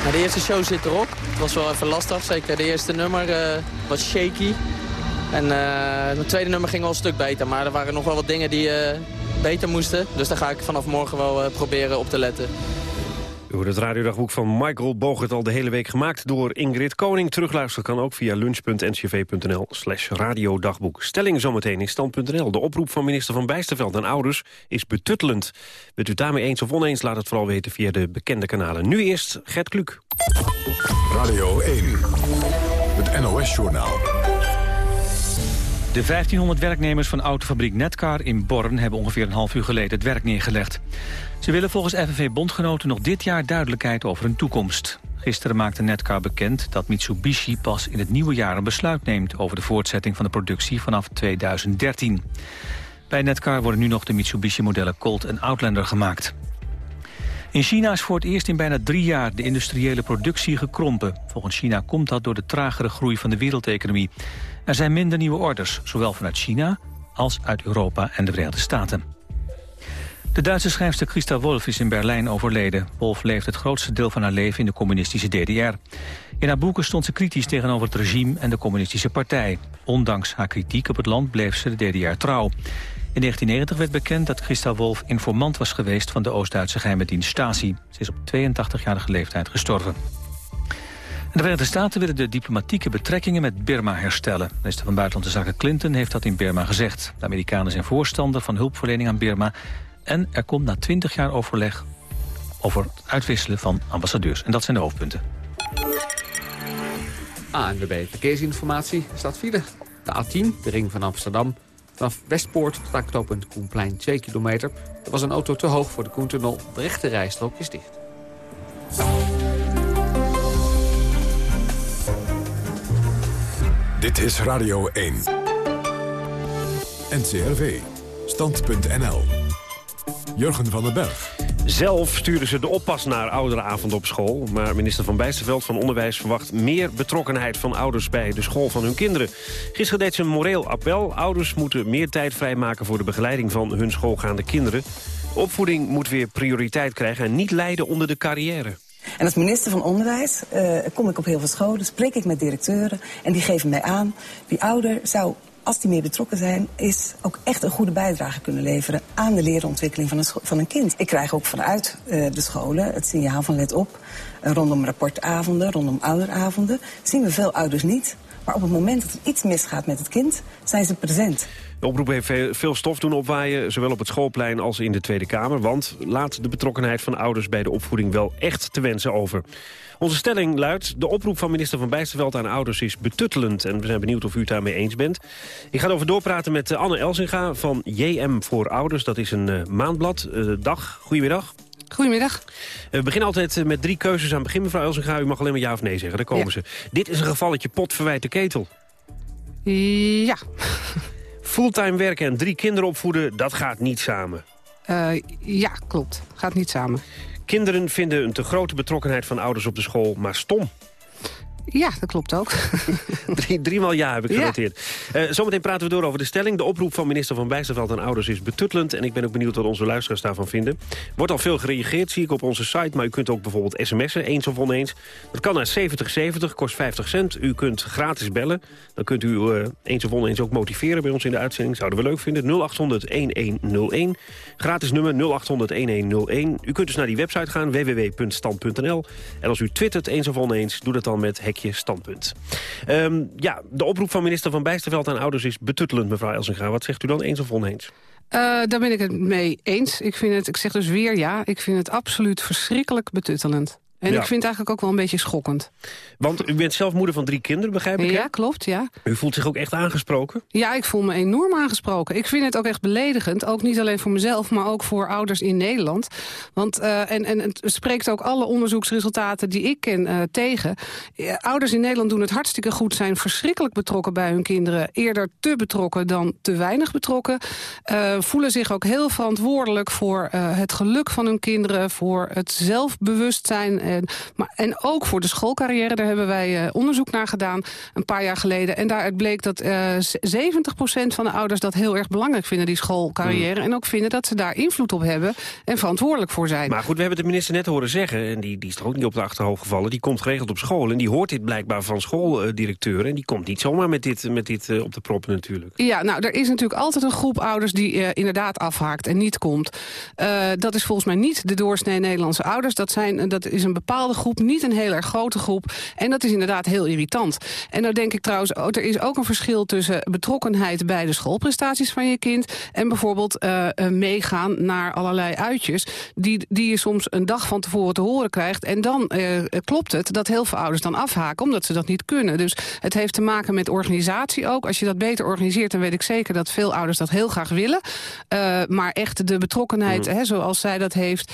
Nou, de eerste show zit erop. Het was wel even lastig, zeker de eerste nummer eh, was shaky. En eh, het tweede nummer ging al een stuk beter, maar er waren nog wel wat dingen die eh, beter moesten. Dus daar ga ik vanaf morgen wel proberen op te letten. U hoort het radiodagboek van Michael Bogert al de hele week gemaakt door Ingrid Koning. Terugluisteren kan ook via lunch.ncv.nl slash radiodagboek. Stelling zometeen in stand.nl. De oproep van minister Van Bijsterveld aan ouders is betuttelend. Bent u daarmee eens of oneens, laat het vooral weten via de bekende kanalen. Nu eerst Gert Kluk. Radio 1, het NOS-journaal. De 1500 werknemers van autofabriek Netcar in Born... hebben ongeveer een half uur geleden het werk neergelegd. Ze willen volgens FNV-bondgenoten nog dit jaar duidelijkheid over hun toekomst. Gisteren maakte Netcar bekend dat Mitsubishi pas in het nieuwe jaar een besluit neemt... over de voortzetting van de productie vanaf 2013. Bij Netcar worden nu nog de Mitsubishi-modellen Colt en Outlander gemaakt. In China is voor het eerst in bijna drie jaar de industriële productie gekrompen. Volgens China komt dat door de tragere groei van de wereldeconomie. Er zijn minder nieuwe orders, zowel vanuit China als uit Europa en de Verenigde Staten. De Duitse schrijfster Christa Wolf is in Berlijn overleden. Wolf leeft het grootste deel van haar leven in de communistische DDR. In haar boeken stond ze kritisch tegenover het regime en de communistische partij. Ondanks haar kritiek op het land bleef ze de DDR trouw. In 1990 werd bekend dat Christa Wolf informant was geweest... van de Oost-Duitse geheime dienst Stasi. Ze is op 82-jarige leeftijd gestorven. De Verenigde Staten willen de diplomatieke betrekkingen met Birma herstellen. Minister van Buitenlandse Zaken Clinton heeft dat in Birma gezegd. De Amerikanen zijn voorstander van hulpverlening aan Birma... en er komt na 20 jaar overleg over het uitwisselen van ambassadeurs. En dat zijn de hoofdpunten. ANWB Verkeersinformatie staat file. De A10, de ring van Amsterdam. Vanaf Westpoort tot aan knooppunt Koenplein 2 kilometer. Er was een auto te hoog voor de Koentunnel. De rechte rijstrook is dicht. Dit is Radio 1. NCRV. Stand.nl. Jurgen van den Berg. Zelf sturen ze de oppas naar ouderenavond op school. Maar minister Van Bijsterveld van Onderwijs verwacht meer betrokkenheid van ouders bij de school van hun kinderen. Gisteren deed ze een moreel appel. Ouders moeten meer tijd vrijmaken voor de begeleiding van hun schoolgaande kinderen. De opvoeding moet weer prioriteit krijgen en niet lijden onder de carrière. En als minister van Onderwijs uh, kom ik op heel veel scholen, spreek ik met directeuren... en die geven mij aan, die ouder zou als die meer betrokken zijn, is ook echt een goede bijdrage kunnen leveren aan de leerontwikkeling van een, van een kind. Ik krijg ook vanuit uh, de scholen het signaal van let op, rondom rapportavonden, rondom ouderavonden, zien we veel ouders niet. Maar op het moment dat er iets misgaat met het kind, zijn ze present. De oproep heeft veel stof doen opwaaien, zowel op het schoolplein als in de Tweede Kamer. Want laat de betrokkenheid van ouders bij de opvoeding wel echt te wensen over. Onze stelling luidt, de oproep van minister Van Bijsterveld aan ouders is betuttelend. En we zijn benieuwd of u het daarmee eens bent. Ik ga erover doorpraten met Anne Elsinga van JM voor Ouders. Dat is een uh, maandblad. Uh, dag, goedemiddag. Goedemiddag. We beginnen altijd met drie keuzes aan het begin, mevrouw Elsinga. U mag alleen maar ja of nee zeggen, daar komen ja. ze. Dit is een gevalletje pot verwijt de ketel. Ja. Fulltime werken en drie kinderen opvoeden, dat gaat niet samen. Uh, ja, klopt. Gaat niet samen. Kinderen vinden een te grote betrokkenheid van ouders op de school, maar stom. Ja, dat klopt ook. Drie, driemaal ja heb ik genoteerd. Ja. Uh, zometeen praten we door over de stelling. De oproep van minister Van Bijsterveld aan ouders is betuttelend. En ik ben ook benieuwd wat onze luisteraars daarvan vinden. Wordt al veel gereageerd, zie ik op onze site. Maar u kunt ook bijvoorbeeld sms'en, eens of oneens. Dat kan naar 7070, kost 50 cent. U kunt gratis bellen. Dan kunt u uh, eens of oneens ook motiveren bij ons in de uitzending. Zouden we leuk vinden. 0800-1101. Gratis nummer 0800-1101. U kunt dus naar die website gaan, www.stand.nl. En als u twittert eens of oneens, doe dat dan met standpunt. Um, ja, de oproep van minister Van Bijsterveld aan ouders is betuttelend, mevrouw Elsinga. Wat zegt u dan, eens of oneens? Uh, daar ben ik het mee eens. Ik, vind het, ik zeg dus weer ja, ik vind het absoluut verschrikkelijk betuttelend. En ja. ik vind het eigenlijk ook wel een beetje schokkend. Want u bent zelf moeder van drie kinderen, begrijp ik? Ja, klopt, ja. U voelt zich ook echt aangesproken? Ja, ik voel me enorm aangesproken. Ik vind het ook echt beledigend. Ook niet alleen voor mezelf, maar ook voor ouders in Nederland. Want, uh, en, en het spreekt ook alle onderzoeksresultaten die ik ken uh, tegen. Uh, ouders in Nederland doen het hartstikke goed, zijn verschrikkelijk betrokken bij hun kinderen. Eerder te betrokken dan te weinig betrokken. voelen zich ook heel verantwoordelijk voor het geluk van hun kinderen, voor het zelfbewustzijn En, maar, en ook voor de schoolcarrière, daar hebben wij uh, onderzoek naar gedaan een paar jaar geleden. En daaruit bleek dat uh, 70% van de ouders dat heel erg belangrijk vinden, die schoolcarrière. Mm. En ook vinden dat ze daar invloed op hebben en verantwoordelijk voor zijn. Maar goed, we hebben de minister net horen zeggen, en die, die is er ook niet op de achterhoofd gevallen, die komt geregeld op school. En die hoort dit blijkbaar van schooldirecteuren. En die komt niet zomaar met dit, met dit uh, op de proppen natuurlijk. Ja, nou, er is natuurlijk altijd een groep ouders die uh, inderdaad afhaakt en niet komt. Uh, dat is volgens mij niet de doorsnee Nederlandse ouders. Dat, zijn, dat is een bepaalde groep, niet een heel erg grote groep. En dat is inderdaad heel irritant. En dan denk ik trouwens, oh, er is ook een verschil tussen betrokkenheid bij de schoolprestaties van je kind en bijvoorbeeld meegaan naar allerlei uitjes die, die je soms een dag van tevoren te horen krijgt. En dan klopt het dat heel veel ouders dan afhaken omdat ze dat niet kunnen. Dus het heeft te maken met organisatie ook. Als je dat beter organiseert, dan weet ik zeker dat veel ouders dat heel graag willen. Uh, maar echt de betrokkenheid, mm. hè, zoals zij dat heeft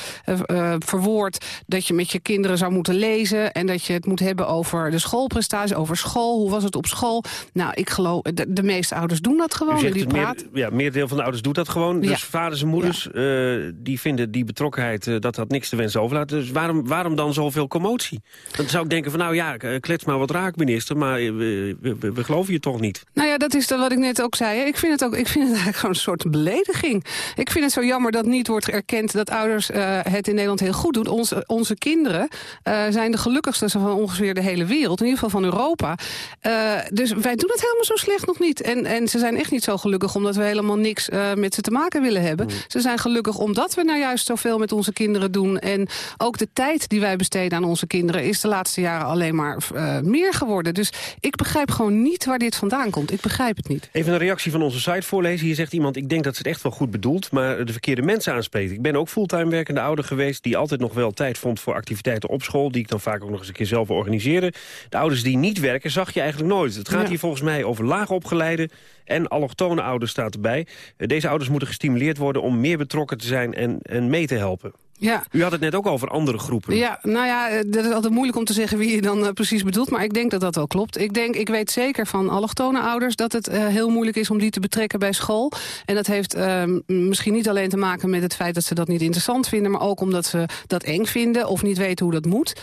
verwoord... dat je met je kinderen zou moeten lezen... en dat je het moet hebben over de schoolprestaties, over school. Hoe was het op school? Nou, ik geloof, de, de meeste ouders doen dat gewoon. Die het meer, ja, meerdeel van de ouders doet dat gewoon. Dus ja. vaders en moeders, ja. die vinden die betrokkenheid... dat dat niks te wensen overlaat. Dus waarom, waarom dan zoveel commotie? Dan zou ik denken van, nou ja, klets maar wat raak, minister... maar we, we, we geloven je toch niet. Nou ja, dat is wat ik net ook zei. Ik vind het, ook, ik vind het eigenlijk gewoon een soort belediging. Ik vind het zo jammer dat niet wordt erkend dat ouders uh, het in Nederland heel goed doen. Onze, onze kinderen uh, zijn de gelukkigste van ongeveer de hele wereld. In ieder geval van Europa. Uh, dus wij doen het helemaal zo slecht nog niet. En, en ze zijn echt niet zo gelukkig omdat we helemaal niks met ze te maken willen hebben. Mm. Ze zijn gelukkig omdat we nou juist zoveel met onze kinderen doen. En ook de tijd die wij besteden aan onze kinderen... is de laatste jaren alleen maar meer geworden. Dus ik begrijp gewoon niet waar dit vandaan komt. Ik begrijp het niet. Even een reactie van onze site voorlezen. Hier zegt iemand, ik denk dat ze het echt wel goed bedoelt... maar de verkeerde mensen aanspreekt. Ik ben ook fulltime werkende ouder geweest... die altijd nog wel tijd vond voor activiteiten op school... die ik dan vaak ook nog eens een keer zelf organiseerde. De ouders die niet werken, zag je eigenlijk nooit. Het gaat ja. hier volgens mij over laag opgeleide en allochtone ouders staat erbij. Deze ouders moeten gestimuleerd worden om meer betrokken te zijn en, en mee te helpen. Ja. U had het net ook over andere groepen. Ja, nou ja, dat is altijd moeilijk om te zeggen wie je dan uh, precies bedoelt. Maar ik denk dat dat wel klopt. Ik, denk, ik weet zeker van allochtone ouders dat het uh, heel moeilijk is om die te betrekken bij school. En dat heeft uh, misschien niet alleen te maken met het feit dat ze dat niet interessant vinden. Maar ook omdat ze dat eng vinden of niet weten hoe dat moet.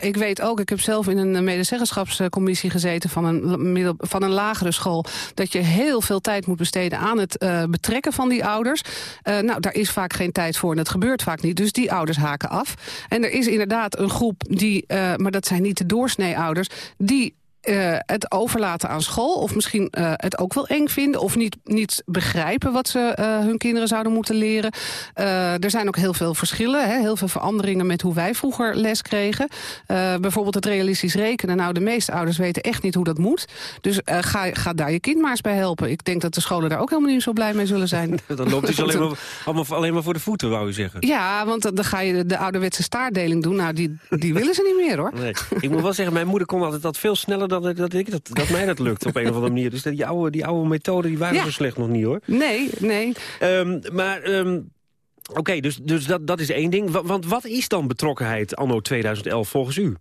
ik weet ook, ik heb zelf in een medezeggenschapscommissie gezeten van een, middel, van een lagere school. Dat je heel veel tijd moet besteden aan het betrekken van die ouders. nou, daar is vaak geen tijd voor en dat gebeurt vaak Dus die ouders haken af. En er is inderdaad een groep die, uh, maar dat zijn niet de doorsnee ouders... die uh, het overlaten aan school. Of misschien uh, het ook wel eng vinden. Of niet, niet begrijpen wat ze uh, hun kinderen zouden moeten leren. er zijn ook heel veel verschillen. Hè, heel veel veranderingen met hoe wij vroeger les kregen. bijvoorbeeld het realistisch rekenen. Nou, de meeste ouders weten echt niet hoe dat moet. Dus ga, ga daar je kind maar eens bij helpen. Ik denk dat de scholen daar ook helemaal niet zo blij mee zullen zijn. dan loopt het alleen maar, allemaal, alleen maar voor de voeten, wou je zeggen. Ja, want dan ga je de, de ouderwetse staardeling doen. Nou, die, die willen ze niet meer, hoor. Nee. Ik moet wel zeggen, mijn moeder kon altijd dat veel sneller dat, dat, ik, dat, dat mij dat lukt op een of andere manier. Dus die oude, die oude methoden die waren ja. zo slecht nog niet hoor. Nee, nee. Um, maar... Um, Oké, dus, dus dat, dat is één ding. Want wat is dan betrokkenheid anno 2011 volgens u?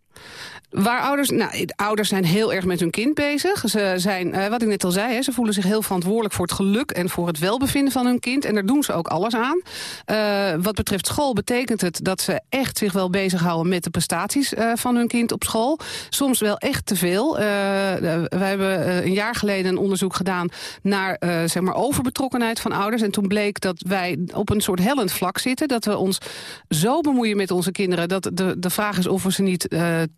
Waar ouders, nou, de ouders zijn heel erg met hun kind bezig. Ze zijn, uh, wat ik net al zei, hè, ze voelen zich heel verantwoordelijk voor het geluk en voor het welbevinden van hun kind. En daar doen ze ook alles aan. Uh, wat betreft school betekent het dat ze echt zich wel bezighouden met de prestaties uh, van hun kind op school. Soms wel echt te veel. we hebben een jaar geleden een onderzoek gedaan naar zeg maar overbetrokkenheid van ouders. En toen bleek dat wij op een soort hellend vlak zitten. Dat we ons zo bemoeien met onze kinderen dat de, de vraag is of we ze niet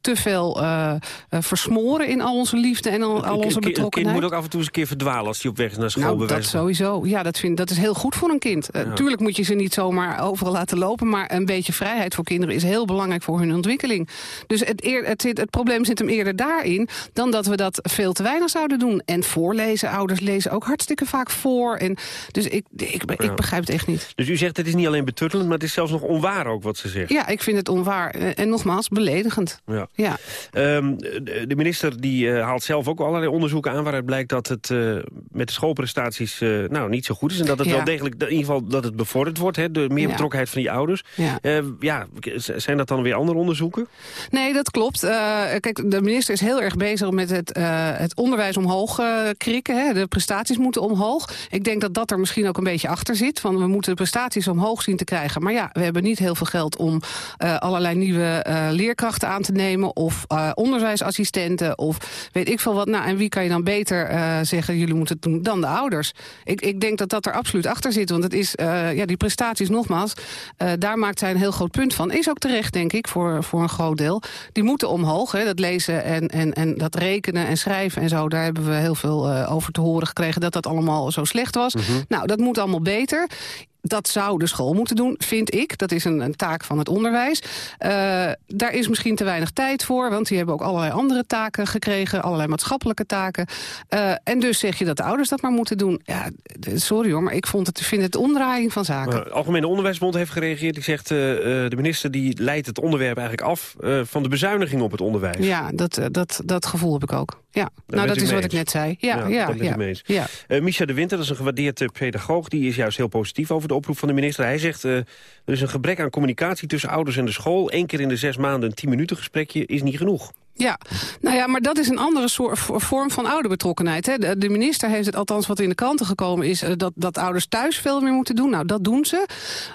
te veel uh, uh, versmoren in al onze liefde en al, al onze betrokkenheid. Een kind moet ook af en toe eens een keer verdwalen als hij op weg is naar school. Nou, dat sowieso. Ja, dat, vind, dat is heel goed voor een kind. Uh, ja. Tuurlijk moet je ze niet zomaar overal laten lopen... maar een beetje vrijheid voor kinderen is heel belangrijk voor hun ontwikkeling. Dus het, eer, het, zit, het probleem zit hem eerder daarin... dan dat we dat veel te weinig zouden doen. En voorlezen, ouders lezen ook hartstikke vaak voor. En, dus ik, ik, ik, ik begrijp het echt niet. Dus u zegt het is niet alleen betuttelend... maar het is zelfs nog onwaar ook wat ze zegt. Ja, ik vind het onwaar. En nogmaals, beledigend. Ja. Ehm, de minister die uh, haalt zelf ook allerlei onderzoeken aan... waaruit blijkt dat het uh, met de schoolprestaties uh, nou, niet zo goed is. En dat het wel degelijk, in ieder geval dat het bevorderd wordt. Hè, de meer betrokkenheid van die ouders. Ja. ja, zijn dat dan weer andere onderzoeken? Nee, dat klopt. kijk, de minister is heel erg bezig met het, het onderwijs omhoog krikken. Hè. De prestaties moeten omhoog. Ik denk dat dat er misschien ook een beetje achter zit. Van we moeten de prestaties omhoog zien te krijgen. Maar ja, we hebben niet heel veel geld om allerlei nieuwe leerkrachten aan te nemen... of uh, onderwijsassistenten of weet ik veel wat. Nou, en wie kan je dan beter zeggen, jullie moeten het doen, dan de ouders? Ik, ik denk dat dat er absoluut achter zit. Want het is, ja, die prestaties nogmaals, daar maakt zij een heel groot punt van. Is ook terecht, denk ik, voor, voor een groot deel. Die moeten omhoog, hè, dat lezen en, en, en dat rekenen en schrijven en zo. Daar hebben we heel veel over te horen gekregen dat dat allemaal zo slecht was. Mm -hmm. Nou, dat moet allemaal beter dat zou de school moeten doen, vind ik. Dat is een, een taak van het onderwijs. Uh, daar is misschien te weinig tijd voor, want die hebben ook allerlei andere taken gekregen. Allerlei maatschappelijke taken. Uh, en dus zeg je dat de ouders dat maar moeten doen. Ja, sorry hoor, maar ik vond het, vind het omdraaiing van zaken. De Algemene Onderwijsbond heeft gereageerd. Die zegt, uh, de minister die leidt het onderwerp eigenlijk af van de bezuiniging op het onderwijs. Ja, dat, dat, dat gevoel heb ik ook. Ja, nou dat is wat ik net zei. Ja, ja, ja, ja, ja. Uh, Micha de Winter, dat is een gewaardeerde pedagoog... die is juist heel positief over de oproep van de minister. Hij zegt, uh, er is een gebrek aan communicatie tussen ouders en de school. Eén keer in de zes maanden een tien minuten gesprekje is niet genoeg. Ja, nou ja, maar dat is een andere soort vorm van ouderbetrokkenheid. Hè. De minister heeft het althans wat in de kranten gekomen is... Eh, dat, dat ouders thuis veel meer moeten doen. Nou, dat doen ze.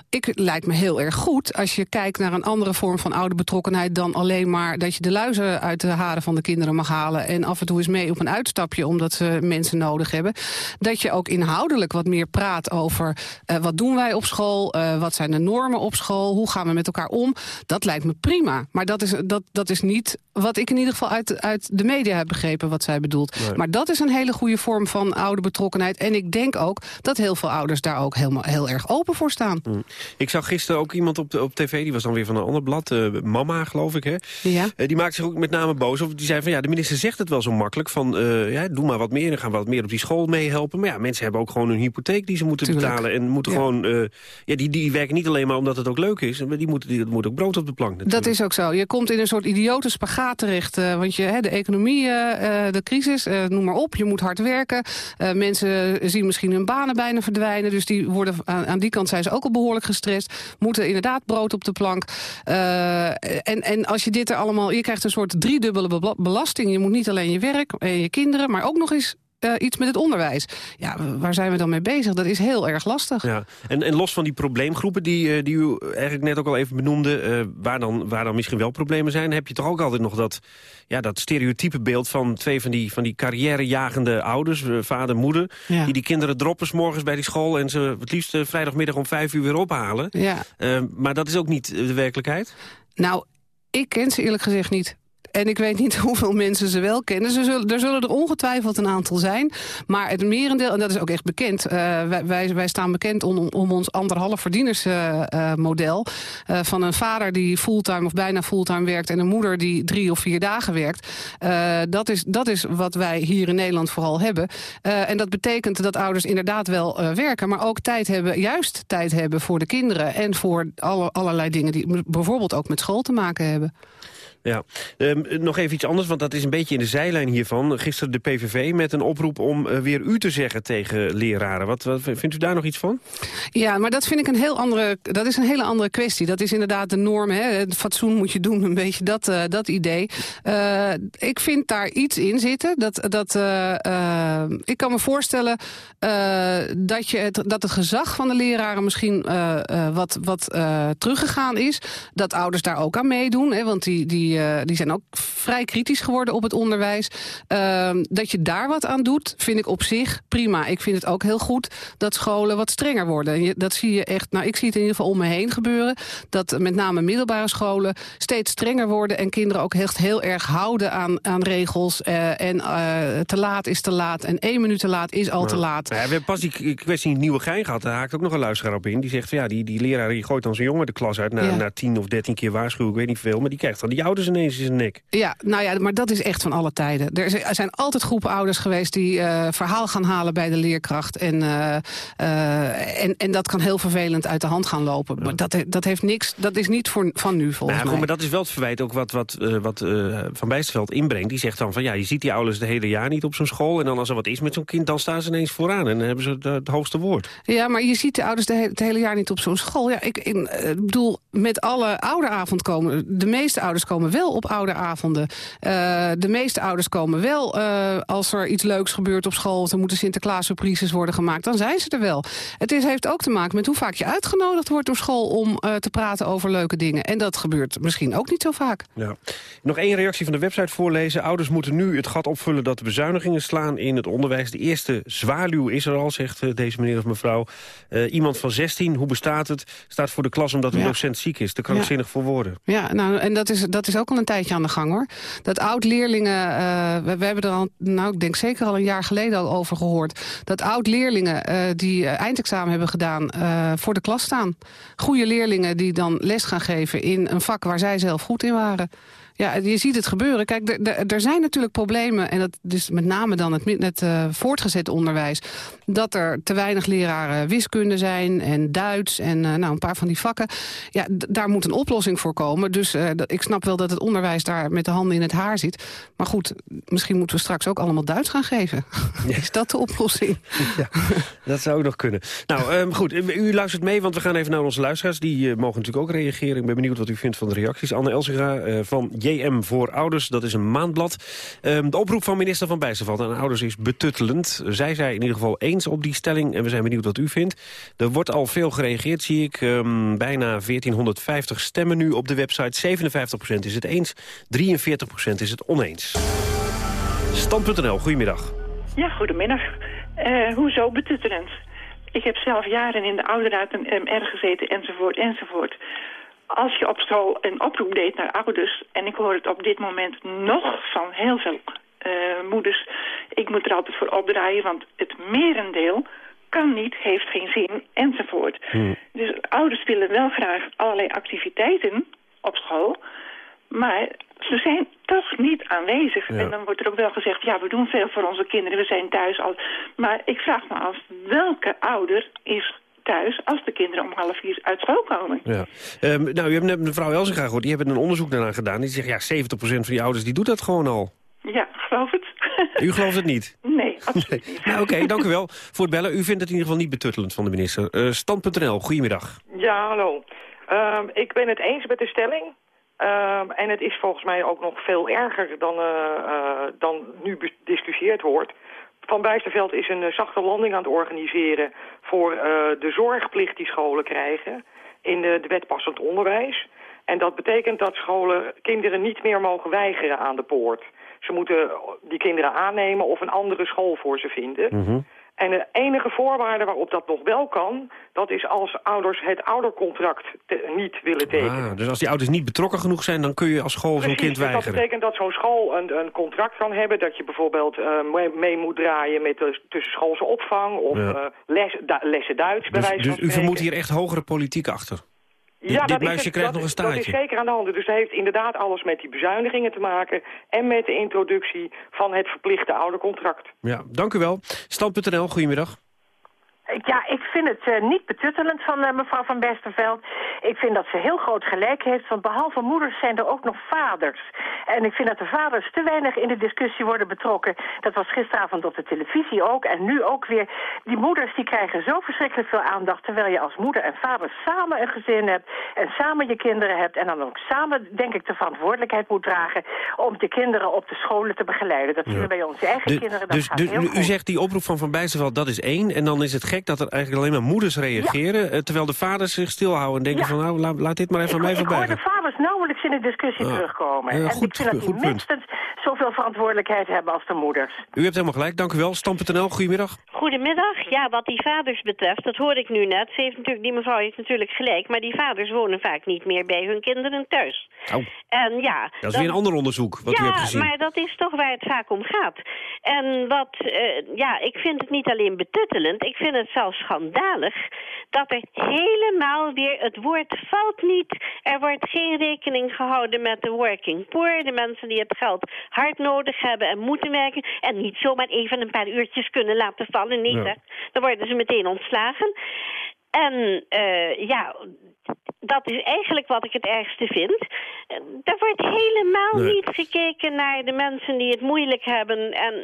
Ik lijkt me heel erg goed als je kijkt naar een andere vorm van ouderbetrokkenheid... dan alleen maar dat je de luizen uit de haren van de kinderen mag halen... en af en toe eens mee op een uitstapje omdat ze mensen nodig hebben. Dat je ook inhoudelijk wat meer praat over... Uh, wat doen wij op school, uh, wat zijn de normen op school... hoe gaan we met elkaar om. Dat lijkt me prima. Maar dat is, dat, dat is niet wat ik in ieder geval uit, uit de media heb begrepen wat zij bedoelt. Maar dat is een hele goede vorm van oude betrokkenheid. En ik denk ook dat heel veel ouders daar ook helemaal, heel erg open voor staan. Mm. Ik zag gisteren ook iemand op, de, op tv, die was dan weer van een ander blad. Uh, mama, geloof ik, hè? Ja. Uh, die maakte zich ook met name boos. Of die zei van ja, de minister zegt het wel zo makkelijk. Van uh, ja, doe maar wat meer, dan gaan we wat meer op die school meehelpen. Maar ja, mensen hebben ook gewoon een hypotheek die ze moeten Tuurlijk. betalen. En moeten ja. gewoon, ja, die, die werken niet alleen maar omdat het ook leuk is. Maar die moeten, die, moet ook brood op de plank natuurlijk. Dat is ook zo. Je komt in een soort idiote spagaat terecht. Want je, hè, de economie, uh, de crisis, noem maar op. Je moet hard werken. Mensen zien misschien hun banen bijna verdwijnen. Dus die worden, aan, aan, die kant zijn ze ook al behoorlijk gestrest. Moeten inderdaad brood op de plank. en, en als je dit er allemaal... Je krijgt een soort driedubbele belasting. Je moet niet alleen je werk en je kinderen... maar ook nog eens uh, iets met het onderwijs. Ja, waar zijn we dan mee bezig? Dat is heel erg lastig. Ja. En, en los van die probleemgroepen die, uh, die u eigenlijk net ook al even benoemde... Uh, waar, dan, waar dan misschien wel problemen zijn... heb je toch ook altijd nog dat, ja, dat stereotype beeld van twee van die, van die carrièrejagende ouders... vader, moeder, ja. die die kinderen droppen s morgens bij die school... en ze het liefst vrijdagmiddag om vijf uur weer ophalen. Ja. maar dat is ook niet de werkelijkheid? Nou, ik ken ze eerlijk gezegd niet. En ik weet niet hoeveel mensen ze wel kennen. Ze zullen, er zullen er ongetwijfeld een aantal zijn. Maar het merendeel, en dat is ook echt bekend... Uh, wij, wij, staan bekend om, ons anderhalf verdienersmodel. Uh, uh, van een vader die fulltime of bijna fulltime werkt... en een moeder die drie of vier dagen werkt. dat, is, dat is wat wij hier in Nederland vooral hebben. en dat betekent dat ouders inderdaad wel werken... maar ook tijd hebben, juist tijd hebben voor de kinderen... en voor alle, allerlei dingen die bijvoorbeeld ook met school te maken hebben. Ja, um, nog even iets anders, want dat is een beetje in de zijlijn hiervan. Gisteren de PVV met een oproep om uh, weer u te zeggen tegen leraren. Wat, wat, vindt u daar nog iets van? Ja, maar dat vind ik een heel andere, dat is een hele andere kwestie. Dat is inderdaad de norm, hè? het fatsoen moet je doen, een beetje dat, uh, dat idee. Uh, ik vind daar iets in zitten. Dat, dat, ik kan me voorstellen dat, je het, dat het gezag van de leraren misschien wat, wat teruggegaan is. Dat ouders daar ook aan meedoen, hè? want die, die die, uh, die zijn ook vrij kritisch geworden op het onderwijs. Uh, dat je daar wat aan doet, vind ik op zich prima. Ik vind het ook heel goed dat scholen wat strenger worden. Je, dat zie je echt, nou ik zie het in ieder geval om me heen gebeuren. Dat met name middelbare scholen steeds strenger worden... en kinderen ook echt heel erg houden aan, aan regels. Uh, en uh, te laat is te laat en één minuut te laat is al nou, te laat. Ja, we hebben pas die kwestie Nieuwe Gein gehad. Daar haakt ook nog een luisteraar op in. Die zegt, ja, die, die leraar die gooit dan zijn jongen de klas uit... na, ja. na tien of dertien keer waarschuwen, ik weet niet veel... maar die krijgt dan die ouders ouders ineens in zijn nek. Ja, nou ja, maar dat is echt van alle tijden. Er zijn- er zijn altijd groepen ouders geweest die eh, verhaal gaan halen bij de leerkracht. En, eh, eh, en, en dat kan heel vervelend uit de hand gaan lopen. Maar dat, dat, heeft niks, dat is niet voor, van nu volgens Nou, mij. maar dat is wel het verwijt ook wat, wat, wat Van Bijsterveld inbrengt. Die zegt dan van ja, je ziet die ouders het hele jaar niet op zo'n school. En dan als er wat is met zo'n kind, dan staan ze ineens vooraan. En dan hebben ze het, hoogste woord. Ja, maar je ziet de ouders de he- het hele jaar niet op zo'n school. Ja, ik, eh, bedoel, met alle ouderavond komen... De meeste ouders komen wel op ouderavonden. Eh, de meeste ouders komen wel eh, als er iets leuks gebeurt op school... of er moeten Sinterklaas surprises worden gemaakt. Dan zijn ze er wel. Het is, heeft ook te maken met hoe vaak je uitgenodigd wordt door school... om eh, te praten over leuke dingen. En dat gebeurt misschien ook niet zo vaak. Ja. Nog één reactie van de website voorlezen. Ouders moeten nu het gat opvullen dat de bezuinigingen slaan in het onderwijs. De eerste zwaluw is er al, zegt deze meneer of mevrouw. Iemand van 16, hoe bestaat het? Staat voor de klas omdat Ja. docent ziek is. Te krankzinnig voor woorden. Ja, nou, en dat is, dat is ook al een tijdje aan de gang, hoor. Dat oud-leerlingen, eh, we, hebben er al, nou, ik denk zeker al een jaar geleden al over gehoord... dat oud-leerlingen eh, die eh, eindexamen hebben gedaan voor de klas staan. Goede leerlingen die dan les gaan geven in een vak waar zij zelf goed in waren. Ja, je ziet het gebeuren. Kijk, er- zijn natuurlijk problemen... en dat is met name dan het, het eh, voortgezet onderwijs... dat er te weinig leraren wiskunde zijn en Duits... en eh, nou, een paar van die vakken. Ja, daar moet een oplossing voor komen. Dus eh, ik snap wel dat het onderwijs daar met de handen in het haar zit. Maar goed, misschien moeten we straks ook allemaal Duits gaan geven. Is dat de oplossing? Dat zou ook nog kunnen. Nou, ehm, goed, u luistert mee, want we gaan even naar onze luisteraars. Die mogen natuurlijk ook reageren. Ik ben benieuwd wat u vindt van de reacties. Anne Elsinga van JM voor Ouders, dat is een maandblad. Ehm, de oproep van minister Van Bijsterveld aan ouders is betuttelend. Zij zei in ieder geval eens op die stelling en we zijn benieuwd wat u vindt. Er wordt al veel gereageerd, zie ik. Ehm, bijna 1450 stemmen nu op de website. 57% is het eens, 43% is het oneens. Stand.nl, goedemiddag. Ja, goedemiddag. Eh, hoezo betuttelend? Ik heb zelf jaren in de ouderraad en MR gezeten, enzovoort, enzovoort. Als je op school een oproep deed naar ouders... en ik hoor het op dit moment nog van heel veel eh, moeders... ik moet er altijd voor opdraaien, want het merendeel kan niet, heeft geen zin, enzovoort. Dus ouders willen wel graag allerlei activiteiten op school... maar ze zijn toch niet aanwezig. Ja. En dan wordt er ook wel gezegd, ja, we doen veel voor onze kinderen, we zijn thuis al. Maar ik vraag me af, welke ouder is thuis als de kinderen om half vier uit school komen? Ja. Ehm, nou, u hebt net mevrouw Elsinga gehoord. Die hebben een onderzoek daarna gedaan. Die zegt, ja, 70% van die ouders die doet dat gewoon al. Ja, geloof het? U gelooft het niet? Nee, absoluut niet. Nou, Oké, dank u wel voor het bellen. U vindt het in ieder geval niet betuttelend van de minister. Eh, Stand.nl, goedemiddag. Ja, hallo. Ehm, ik ben het eens met de stelling. Ehm, en het is volgens mij ook nog veel erger dan, eh, eh, dan nu bediscussieerd wordt. Van Bijsterveld is een eh, zachte landing aan het organiseren... voor eh, de zorgplicht die scholen krijgen in de, wet passend onderwijs. En dat betekent dat scholen kinderen niet meer mogen weigeren aan de poort. Ze moeten die kinderen aannemen of een andere school voor ze vinden. En de enige voorwaarde waarop dat nog wel kan... dat is als ouders het oudercontract te- niet willen tekenen. Ah, dus als die ouders niet betrokken genoeg zijn... dan kun je als school zo'n kind dus dat weigeren. betekent dat zo'n school een, een contract kan hebben... dat je bijvoorbeeld eh, mee, mee moet draaien met de tussenschoolse opvang... of Ja. eh, les, da- lessen Duits, bij Dus, wijze dus van u spreken. vermoedt hier echt hogere politiek achter? Ja, dat is het- dat nog een Dat is zeker aan de hand. Dus dat heeft inderdaad alles met die bezuinigingen te maken... en met de introductie van het verplichte oudercontract. Ja, dank u wel. Stand.nl, goedemiddag. Ja, ik vind het eh, niet betuttelend van eh, mevrouw van Westerveld. Ik vind dat ze heel groot gelijk heeft, want behalve moeders zijn er ook nog vaders. En ik vind dat de vaders te weinig in de discussie worden betrokken. Dat was gisteravond op de televisie ook en nu ook weer. Die moeders die krijgen zo verschrikkelijk veel aandacht... terwijl je als moeder en vader samen een gezin hebt en samen je kinderen hebt... en dan ook samen, denk ik, de verantwoordelijkheid moet dragen... om de kinderen op de scholen te begeleiden. Dat zien we bij onze eigen De- kinderen, dat dus gaat dus heel u goed. zegt die oproep van Van Bijsterveld, dat is één. En dan is het gek dat er eigenlijk alleen maar moeders reageren... eh, terwijl de vaders zich stilhouden en denken Ja. van... nou, laat, laat dit maar even aan mij voorbij hoor nauwelijks in de discussie Ah. terugkomen. Ja, en goed, ik vind dat die minstens zoveel verantwoordelijkheid hebben als de moeders. U hebt helemaal gelijk, dank u wel. Stam.nl, goedemiddag. Goedemiddag. Ja, wat die vaders betreft, dat hoorde ik nu net. Ze heeft natuurlijk, die mevrouw heeft natuurlijk gelijk, maar die vaders wonen vaak niet meer bij hun kinderen thuis. Oh, En ja... dat is weer een ander onderzoek wat ja, u hebt gezien. maar dat is toch waar het vaak om gaat. En wat, eh, ja, ik vind het niet alleen betuttelend, ik vind het zelfs schandalig dat er helemaal weer, het woord valt niet. Er wordt geen rekening gehouden met de working poor, de mensen die het geld hard nodig hebben en moeten werken. En niet zomaar even een paar uurtjes kunnen laten vallen. Nee, Ja. dan worden ze meteen ontslagen. En eh, ja, dat is eigenlijk wat ik het ergste vind. Er wordt helemaal Nee. niet gekeken naar de mensen die het moeilijk hebben. En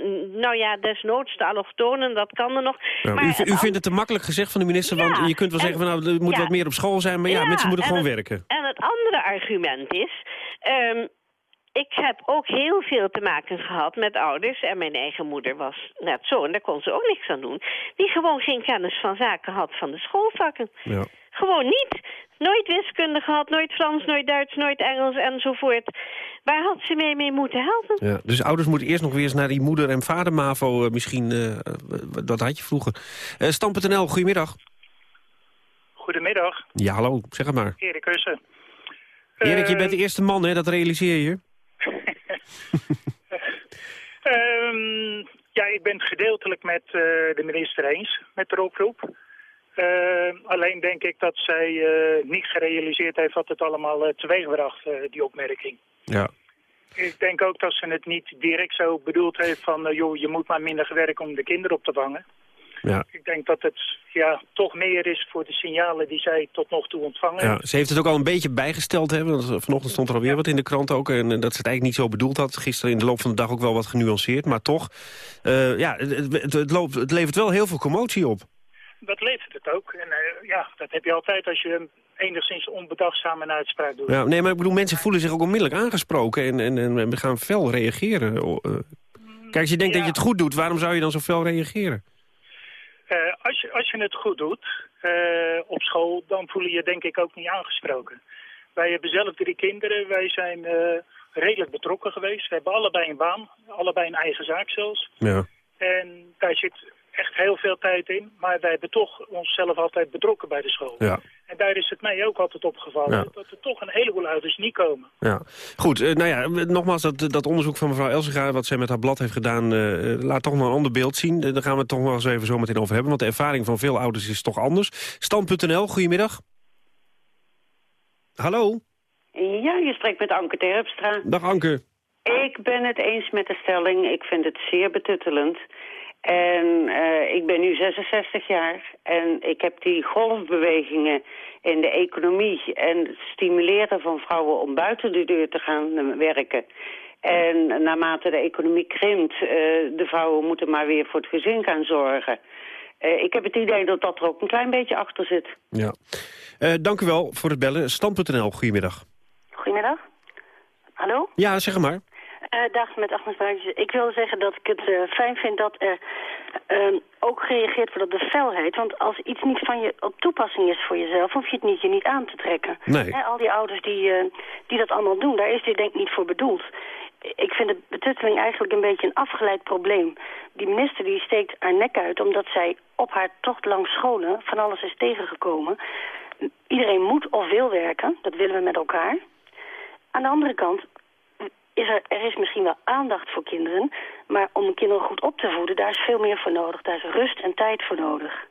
nou ja, desnoods de allochtonen, dat kan er nog. Ja, maar u, u vindt het te makkelijk gezegd van de minister, want je kunt wel en- zeggen van nou, er moet ja. wat meer op school zijn, maar ja, mensen moeten en gewoon het- werken. En het andere argument is... ehm, ik heb ook heel veel te maken gehad met ouders... en mijn eigen moeder was net zo, en daar kon ze ook niks aan doen... die gewoon geen kennis van zaken had van de schoolvakken. Ja. Gewoon niet. Nooit wiskunde gehad, nooit Frans, nooit Duits, nooit Engels enzovoort. Waar had ze mee mee moeten helpen? Ja, dus ouders moeten eerst nog weer eens naar die moeder- en vader-MAVO eh, misschien. eh, dat had je vroeger. Eh Stam.nl, goedemiddag. Goedemiddag, Ja, hallo, zeg het maar. Erik Hussen. Erik, je Eh, bent de eerste man, hè? Dat realiseer je. Ehm, ja, ik ben het gedeeltelijk met eh, de minister eens, met de oproep. Eh, alleen denk ik dat zij eh, niet gerealiseerd heeft wat het allemaal uh, teweegbracht, eh, die opmerking. Ja. Ik denk ook dat ze het niet direct zo bedoeld heeft van... eh, joh, je moet maar minder werken om de kinderen op te vangen. Ja. Ik denk dat het ja, toch meer is voor de signalen die zij tot nog toe ontvangen Ja, ze heeft het ook al een beetje bijgesteld. Hè? Want vanochtend stond er alweer wat in de krant ook. En eh, dat ze het eigenlijk niet zo bedoeld had. Gisteren in de loop van de dag ook wel wat genuanceerd. Maar toch, eh, ja, het, het, het loopt, het levert wel heel veel commotie op. Dat levert het ook. En eh, ja, dat heb je altijd als je een enigszins onbedachtzame een uitspraak doet. Ja, nee, maar ik bedoel, mensen voelen zich ook onmiddellijk aangesproken. En, en, en we gaan fel reageren. Oh. Kijk, als je denkt dat je het goed doet, waarom zou je dan zo fel reageren? Eh, als, je, als je het goed doet eh, op school, dan voel je je denk ik ook niet aangesproken. Wij hebben zelf drie kinderen. Wij zijn eh, redelijk betrokken geweest. We hebben allebei een baan. Allebei een eigen zaak zelfs. Ja. En daar zit echt heel veel tijd in. Maar wij hebben toch onszelf altijd betrokken bij de school. Ja. En daar is het mij ook altijd opgevallen. Ja. Dat er toch een heleboel ouders niet komen. Ja, goed. eh, nou ja, nogmaals, dat, dat onderzoek van mevrouw Elsinga... wat zij met haar blad heeft gedaan, eh, laat toch nog een ander beeld zien. Eh, daar gaan we het toch nog eens even zo meteen over hebben... want de ervaring van veel ouders is toch anders. Stand.nl, goedemiddag. Hallo, Ja, je spreekt met Anke Terpstra. dag Anke. Ik ben het eens met de stelling. Ik vind het zeer betuttelend. En eh, ik ben nu 66 jaar en ik heb die golfbewegingen in de economie en het stimuleren van vrouwen om buiten de deur te gaan werken. En naarmate de economie krimpt, eh, de vrouwen moeten maar weer voor het gezin gaan zorgen. Eh, ik heb het idee dat dat er ook een klein beetje achter zit. Ja. Eh, dank u wel voor het bellen. Stand.nl, goedemiddag. Goedemiddag. Hallo? Ja, zeg maar. Eh, dag, met Agnes Buitjes. Ik wil zeggen dat ik het eh, fijn vind dat er ehm, ook gereageerd wordt op de felheid. Want als iets niet van je op toepassing is voor jezelf, hoef je het niet, je niet aan te trekken. Nee. Al die ouders die, eh, die dat allemaal doen, daar is dit denk ik niet voor bedoeld. Ik vind de betutteling eigenlijk een beetje een afgeleid probleem. Die minister die steekt haar nek uit omdat zij op haar tocht langs scholen van alles is tegengekomen. Iedereen moet of wil werken, dat willen we met elkaar. Aan de andere kant is er, er is misschien wel aandacht voor kinderen, maar om kinderen goed op te voeden, daar is veel meer voor nodig. Daar is rust en tijd voor nodig.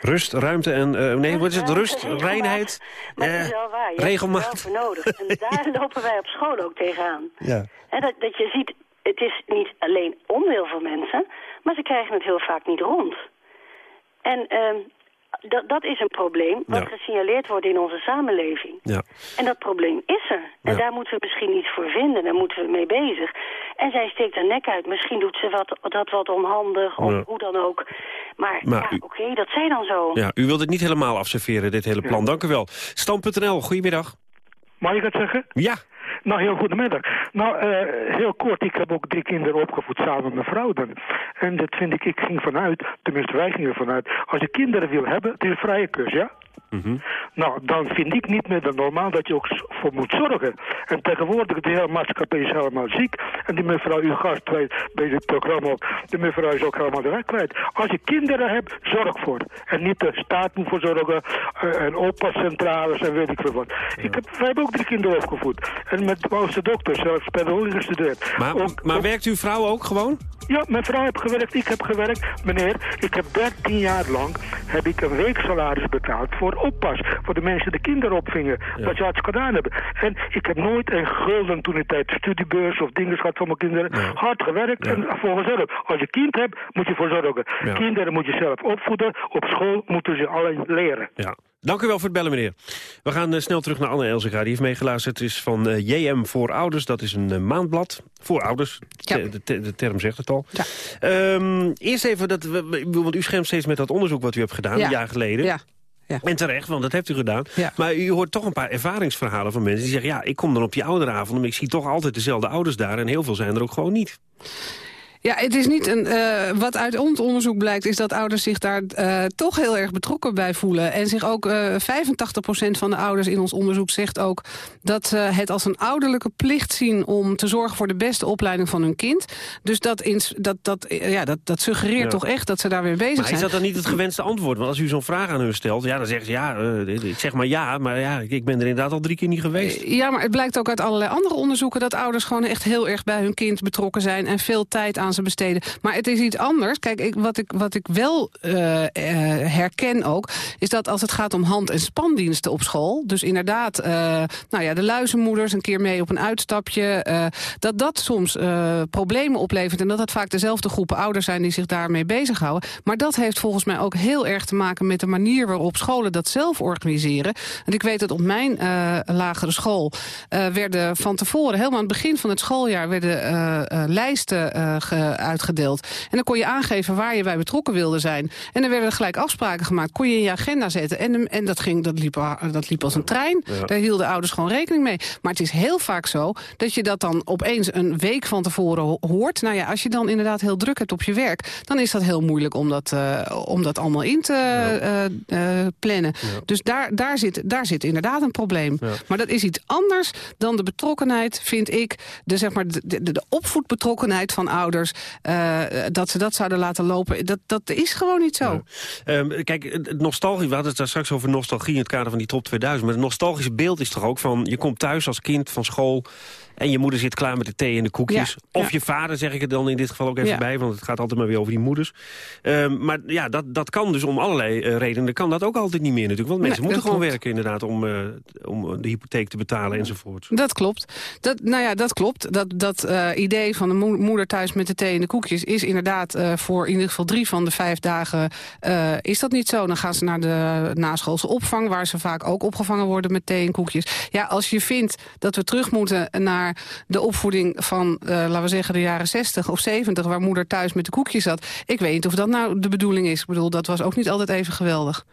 Rust, ruimte en... eh, nee, wat is het? Rust, regelmaat. reinheid, Maar het eh, is wel waar, je regelmaat. wel voor nodig. En daar lopen wij op school ook tegenaan. Ja. Hè, dat, dat je ziet, het is niet alleen onwil van mensen, maar ze krijgen het heel vaak niet rond. En ehm, dat, dat is een probleem wat Ja. gesignaleerd wordt in onze samenleving. Ja. En dat probleem is er. En Ja. daar moeten we misschien iets voor vinden. Daar moeten we mee bezig. En zij steekt haar nek uit. Misschien doet ze wat, dat wat onhandig, of Ja. hoe dan ook. Maar, Maar ja, u- oké, dat zij dan zo. Ja, u wilt het niet helemaal afserveren, dit hele plan. Dank u wel. Stand.nl, goedemiddag. Mag ik het zeggen? Ja. Nou, heel goedemiddag. Nou, eh, heel kort, ik heb ook drie kinderen opgevoed samen met mijn vrouw dan. En dat vind ik, ik ging vanuit, tenminste wij gingen vanuit, als je kinderen wil hebben, het is een vrije keus, ja? Nou, dan vind ik niet meer dan normaal dat je ook voor moet zorgen. En tegenwoordig, de hele maatschappij is helemaal ziek. En die mevrouw, uw gast bij dit programma ook, de mevrouw is ook helemaal de weg kwijt. Als je kinderen hebt, zorg voor. En niet de staat moet voor zorgen, eh, en oppascentrales en weet ik veel wat. Ik heb, wij hebben ook drie kinderen opgevoed. En met de oudste dokter, zelfs pedagogie gestudeerd. Maar, Ook- maar ook- werkt uw vrouw ook gewoon? ja, mijn vrouw heeft gewerkt, ik heb gewerkt. Meneer, ik heb 13 jaar lang heb ik een weeksalaris betaald voor oppas. Voor de mensen die de kinderen opvingen. Dat ze het gedaan hebben. En ik heb nooit een gulden toen in tijd studiebeurs of dingen gehad voor mijn kinderen. Hard gewerkt en voor zelf. Als je kind hebt, moet je voor zorgen. Ja. Kinderen moet je zelf opvoeden. Op school moeten ze alleen leren. Ja. Dank u wel voor het bellen, meneer. We gaan eh, snel terug naar Anne Elzega. Die heeft meegeluisterd. Het is van eh, JM voor Ouders. Dat is een eh, maandblad voor ouders. De, te- de term zegt het al. Ehm, eerst even, dat, we- ik want u schermt steeds met dat onderzoek wat u hebt gedaan, Ja. een jaar geleden. Ja. Ja. En terecht, want dat heeft u gedaan. Maar u hoort toch een paar ervaringsverhalen van mensen die zeggen... ja, ik kom dan op die ouderavond, maar ik zie toch altijd dezelfde ouders daar... en heel veel zijn er ook gewoon niet. Ja, het is niet een. eh, wat uit ons onderzoek blijkt, is dat ouders zich daar eh, toch heel erg betrokken bij voelen. En zich ook eh 85% van de ouders in ons onderzoek zegt ook dat ze het als een ouderlijke plicht zien om te zorgen voor de beste opleiding van hun kind. Dus dat, ins- dat, dat, ja, dat, dat suggereert Ja. toch echt dat ze daar weer bezig Maar zijn. is dat dan niet het gewenste antwoord? Want als u zo'n vraag aan hun stelt, ja, dan zeggen ze... ja, ik zeg maar ja, maar ja, ik ben er inderdaad al drie keer niet geweest. Ja, maar het blijkt ook uit allerlei andere onderzoeken... dat ouders gewoon echt heel erg bij hun kind betrokken zijn... en veel tijd aan besteden. Maar het is iets anders. Kijk, ik, wat, ik, wat ik wel eh, eh, herken ook... is dat als het gaat om hand- en spandiensten op school... dus inderdaad, eh, nou ja, de luizenmoeders een keer mee op een uitstapje... dat dat soms problemen oplevert... en dat dat vaak dezelfde groepen ouders zijn... die zich daarmee bezighouden. Maar dat heeft volgens mij ook heel erg te maken... met de manier waarop scholen dat zelf organiseren. En ik weet dat op mijn lagere school... werden van tevoren, helemaal aan het begin van het schooljaar... werden lijsten eh, ge- uitgedeeld. En dan kon je aangeven waar je bij betrokken wilde zijn. En dan werden er gelijk afspraken gemaakt. Kon je in je agenda zetten. En, en dat, ging, dat, liep, a- dat liep als een trein. Ja. Daar hielden ouders gewoon rekening mee. Maar het is heel vaak zo dat je dat dan opeens een week van tevoren ho- hoort. Nou ja, als je dan inderdaad heel druk hebt op je werk... dan is dat heel moeilijk om dat, eh, om dat allemaal in te eh, eh, plannen. Dus daar, daar, zit, daar zit inderdaad een probleem. Maar dat is iets anders dan de betrokkenheid, vind ik... de, zeg maar, de, de, de opvoedbetrokkenheid van ouders... eh, dat ze dat zouden laten lopen. Dat, dat is gewoon niet zo. Ehm, kijk, nostalgie, we hadden het daar straks over nostalgie in het kader van die top 2000. Maar het nostalgische beeld is toch ook van, je komt thuis als kind van school... en je moeder zit klaar met de thee en de koekjes. Ja, of ja. je vader, zeg ik er dan in dit geval ook even Ja. bij... want het gaat altijd maar weer over die moeders. Ehm, maar ja, dat, dat kan dus om allerlei eh, redenen. kan dat ook altijd niet meer natuurlijk. Want mensen Nee, moeten gewoon klopt. werken inderdaad... om, eh, om de hypotheek te betalen enzovoort. Dat klopt. Dat, nou ja, dat klopt. Dat, dat eh, idee van de moe- moeder thuis met de thee en de koekjes... is inderdaad voor in ieder geval drie van de vijf dagen... is dat niet zo. Dan gaan ze naar de naschoolse opvang... waar ze vaak ook opgevangen worden met thee en koekjes. Ja, als je vindt dat we terug moeten naar de opvoeding van... eh, laten we zeggen de jaren 60 of 70... waar moeder thuis met de koekjes zat... ik weet niet of dat nou de bedoeling is. Ik bedoel, dat was ook niet altijd even geweldig.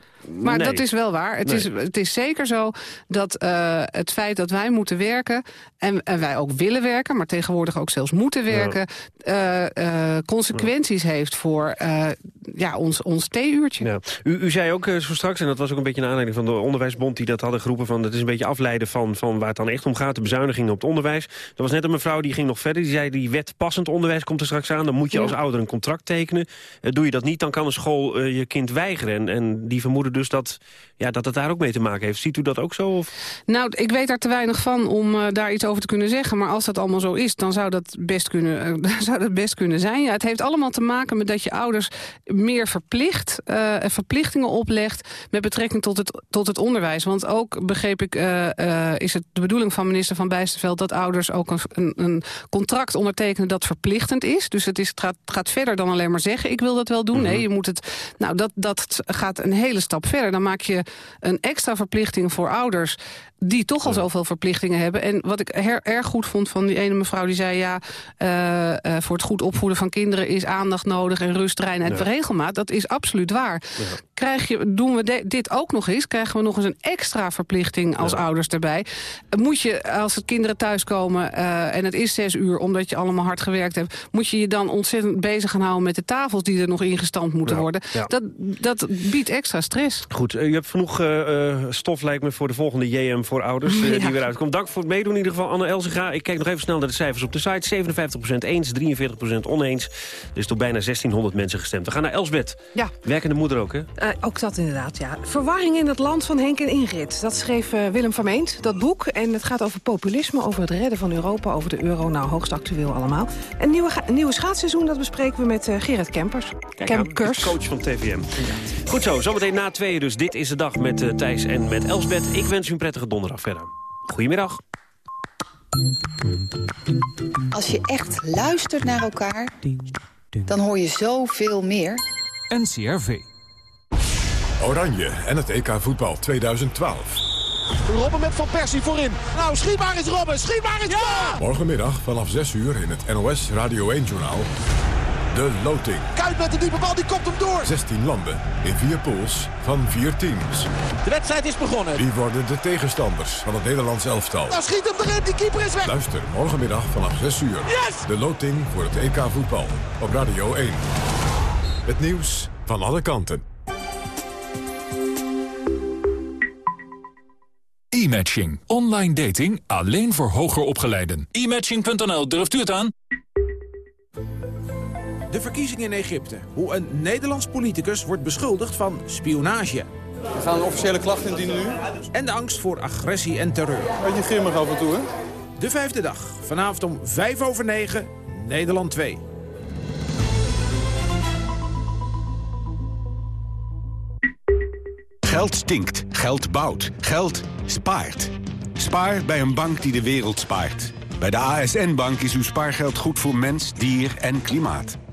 Maar Nee. dat is wel waar. Het, Nee. is, het is zeker zo dat eh, het feit dat wij moeten werken... En, en wij ook willen werken, maar tegenwoordig ook zelfs moeten werken... eh, eh, consequenties heeft voor ja, ons, ons theeuurtje. Ja. U, u zei ook zo straks, en dat was ook een beetje een aanleiding van de Onderwijsbond... die dat hadden geroepen van het is een beetje afleiden van, van waar het dan echt om gaat. De bezuinigingen op het onderwijs. Er was net een mevrouw die ging nog verder. Die zei die wet passend onderwijs komt er straks aan. Dan moet je als ouder een contract tekenen. Doe je dat niet, dan kan een school je kind weigeren. En, en die vermoeden dus dat, ja, dat het daar ook mee te maken heeft. Ziet u dat ook zo? Of? Nou, ik weet daar te weinig van om eh, daar iets over te kunnen zeggen. Maar als dat allemaal zo is, dan zou dat best kunnen, eh, zou dat best kunnen zijn. Ja, het heeft allemaal te maken met dat je ouders meer verplicht, eh, verplichtingen oplegt... met betrekking tot het, tot het onderwijs. Want ook, begreep ik, is het de bedoeling van minister Van Bijsterveld... dat ouders ook een, een, een contract ondertekenen dat verplichtend is. Dus het, is, het gaat, gaat verder dan alleen maar zeggen, ik wil dat wel doen. Nee, je moet het... Nou, dat, dat gaat een hele stap verder. Dan maak je een extra verplichting voor ouders die toch al zoveel verplichtingen hebben. En wat ik her, erg goed vond van die ene mevrouw die zei... ja, uh, uh, voor het goed opvoeden van kinderen is aandacht nodig... en rust, reinheid en regelmaat. Dat is absoluut waar. Ja. Krijg je, doen we dit ook nog eens? Krijgen we nog eens een extra verplichting als ja. ouders erbij? Moet je, als het kinderen thuiskomen uh, en het is zes uur... omdat je allemaal hard gewerkt hebt... moet je je dan ontzettend bezig gaan houden met de tafels... die er nog ingestampt moeten worden? Dat, dat biedt extra stress. Goed, u hebt genoeg stof, lijkt me, voor de volgende JM voor ouders uh, ja. die weer uitkomt. Dank voor het meedoen in ieder geval, Anne Elzega. Ik kijk nog even snel naar de cijfers op de site. 57% eens, 43% oneens. Er is door bijna 1600 mensen gestemd. We gaan naar Elsbeth. Ja. Werkende moeder ook, hè? Uh, ook dat inderdaad, ja. Verwarring in het land van Henk en Ingrid. Dat schreef uh, Willem Vermeend, dat boek. En het gaat over populisme, over het redden van Europa, over de euro. Nou, hoogst actueel allemaal. Een nieuwe, nieuwe schaatsseizoen, dat bespreken we met Gerrit Kempers. Kijk, coach van TVM. Inderdaad. Goed zo, zometeen na tweeën dus. Dit is de dag met Thijs en met Elsbeth. Ik wens u een prettige donderdag verder. Goedemiddag. Als je echt luistert naar elkaar, dan hoor je zoveel meer. NCRV. Oranje en het EK voetbal 2012. Robben met Van Persie voorin. Nou, schiet maar eens Robben, schiet maar eens ja! Morgenmiddag vanaf 6 uur in het NOS Radio 1-journaal. De loting. Kuit met de diepe bal, die komt hem door. 16 landen in vier pools van vier teams. De wedstrijd is begonnen. Wie worden de tegenstanders van het Nederlands elftal? Nou schiet hem erin, die keeper is weg. Luister morgenmiddag vanaf 6 uur. Yes! De loting voor het EK voetbal op Radio 1. Het nieuws van alle kanten. E-matching. Online dating alleen voor hoger opgeleiden. E-matching.nl, durft u het aan? De verkiezingen in Egypte. Hoe een Nederlands politicus wordt beschuldigd van spionage. We gaan een officiële klacht indienen nu. En de angst voor agressie en terreur. Beetje grimmig af en toe, hè? De vijfde dag. Vanavond om vijf over negen. Nederland 2. Geld stinkt. Geld bouwt. Geld spaart. Spaar bij een bank die de wereld spaart. Bij de ASN-bank is uw spaargeld goed voor mens, dier en klimaat.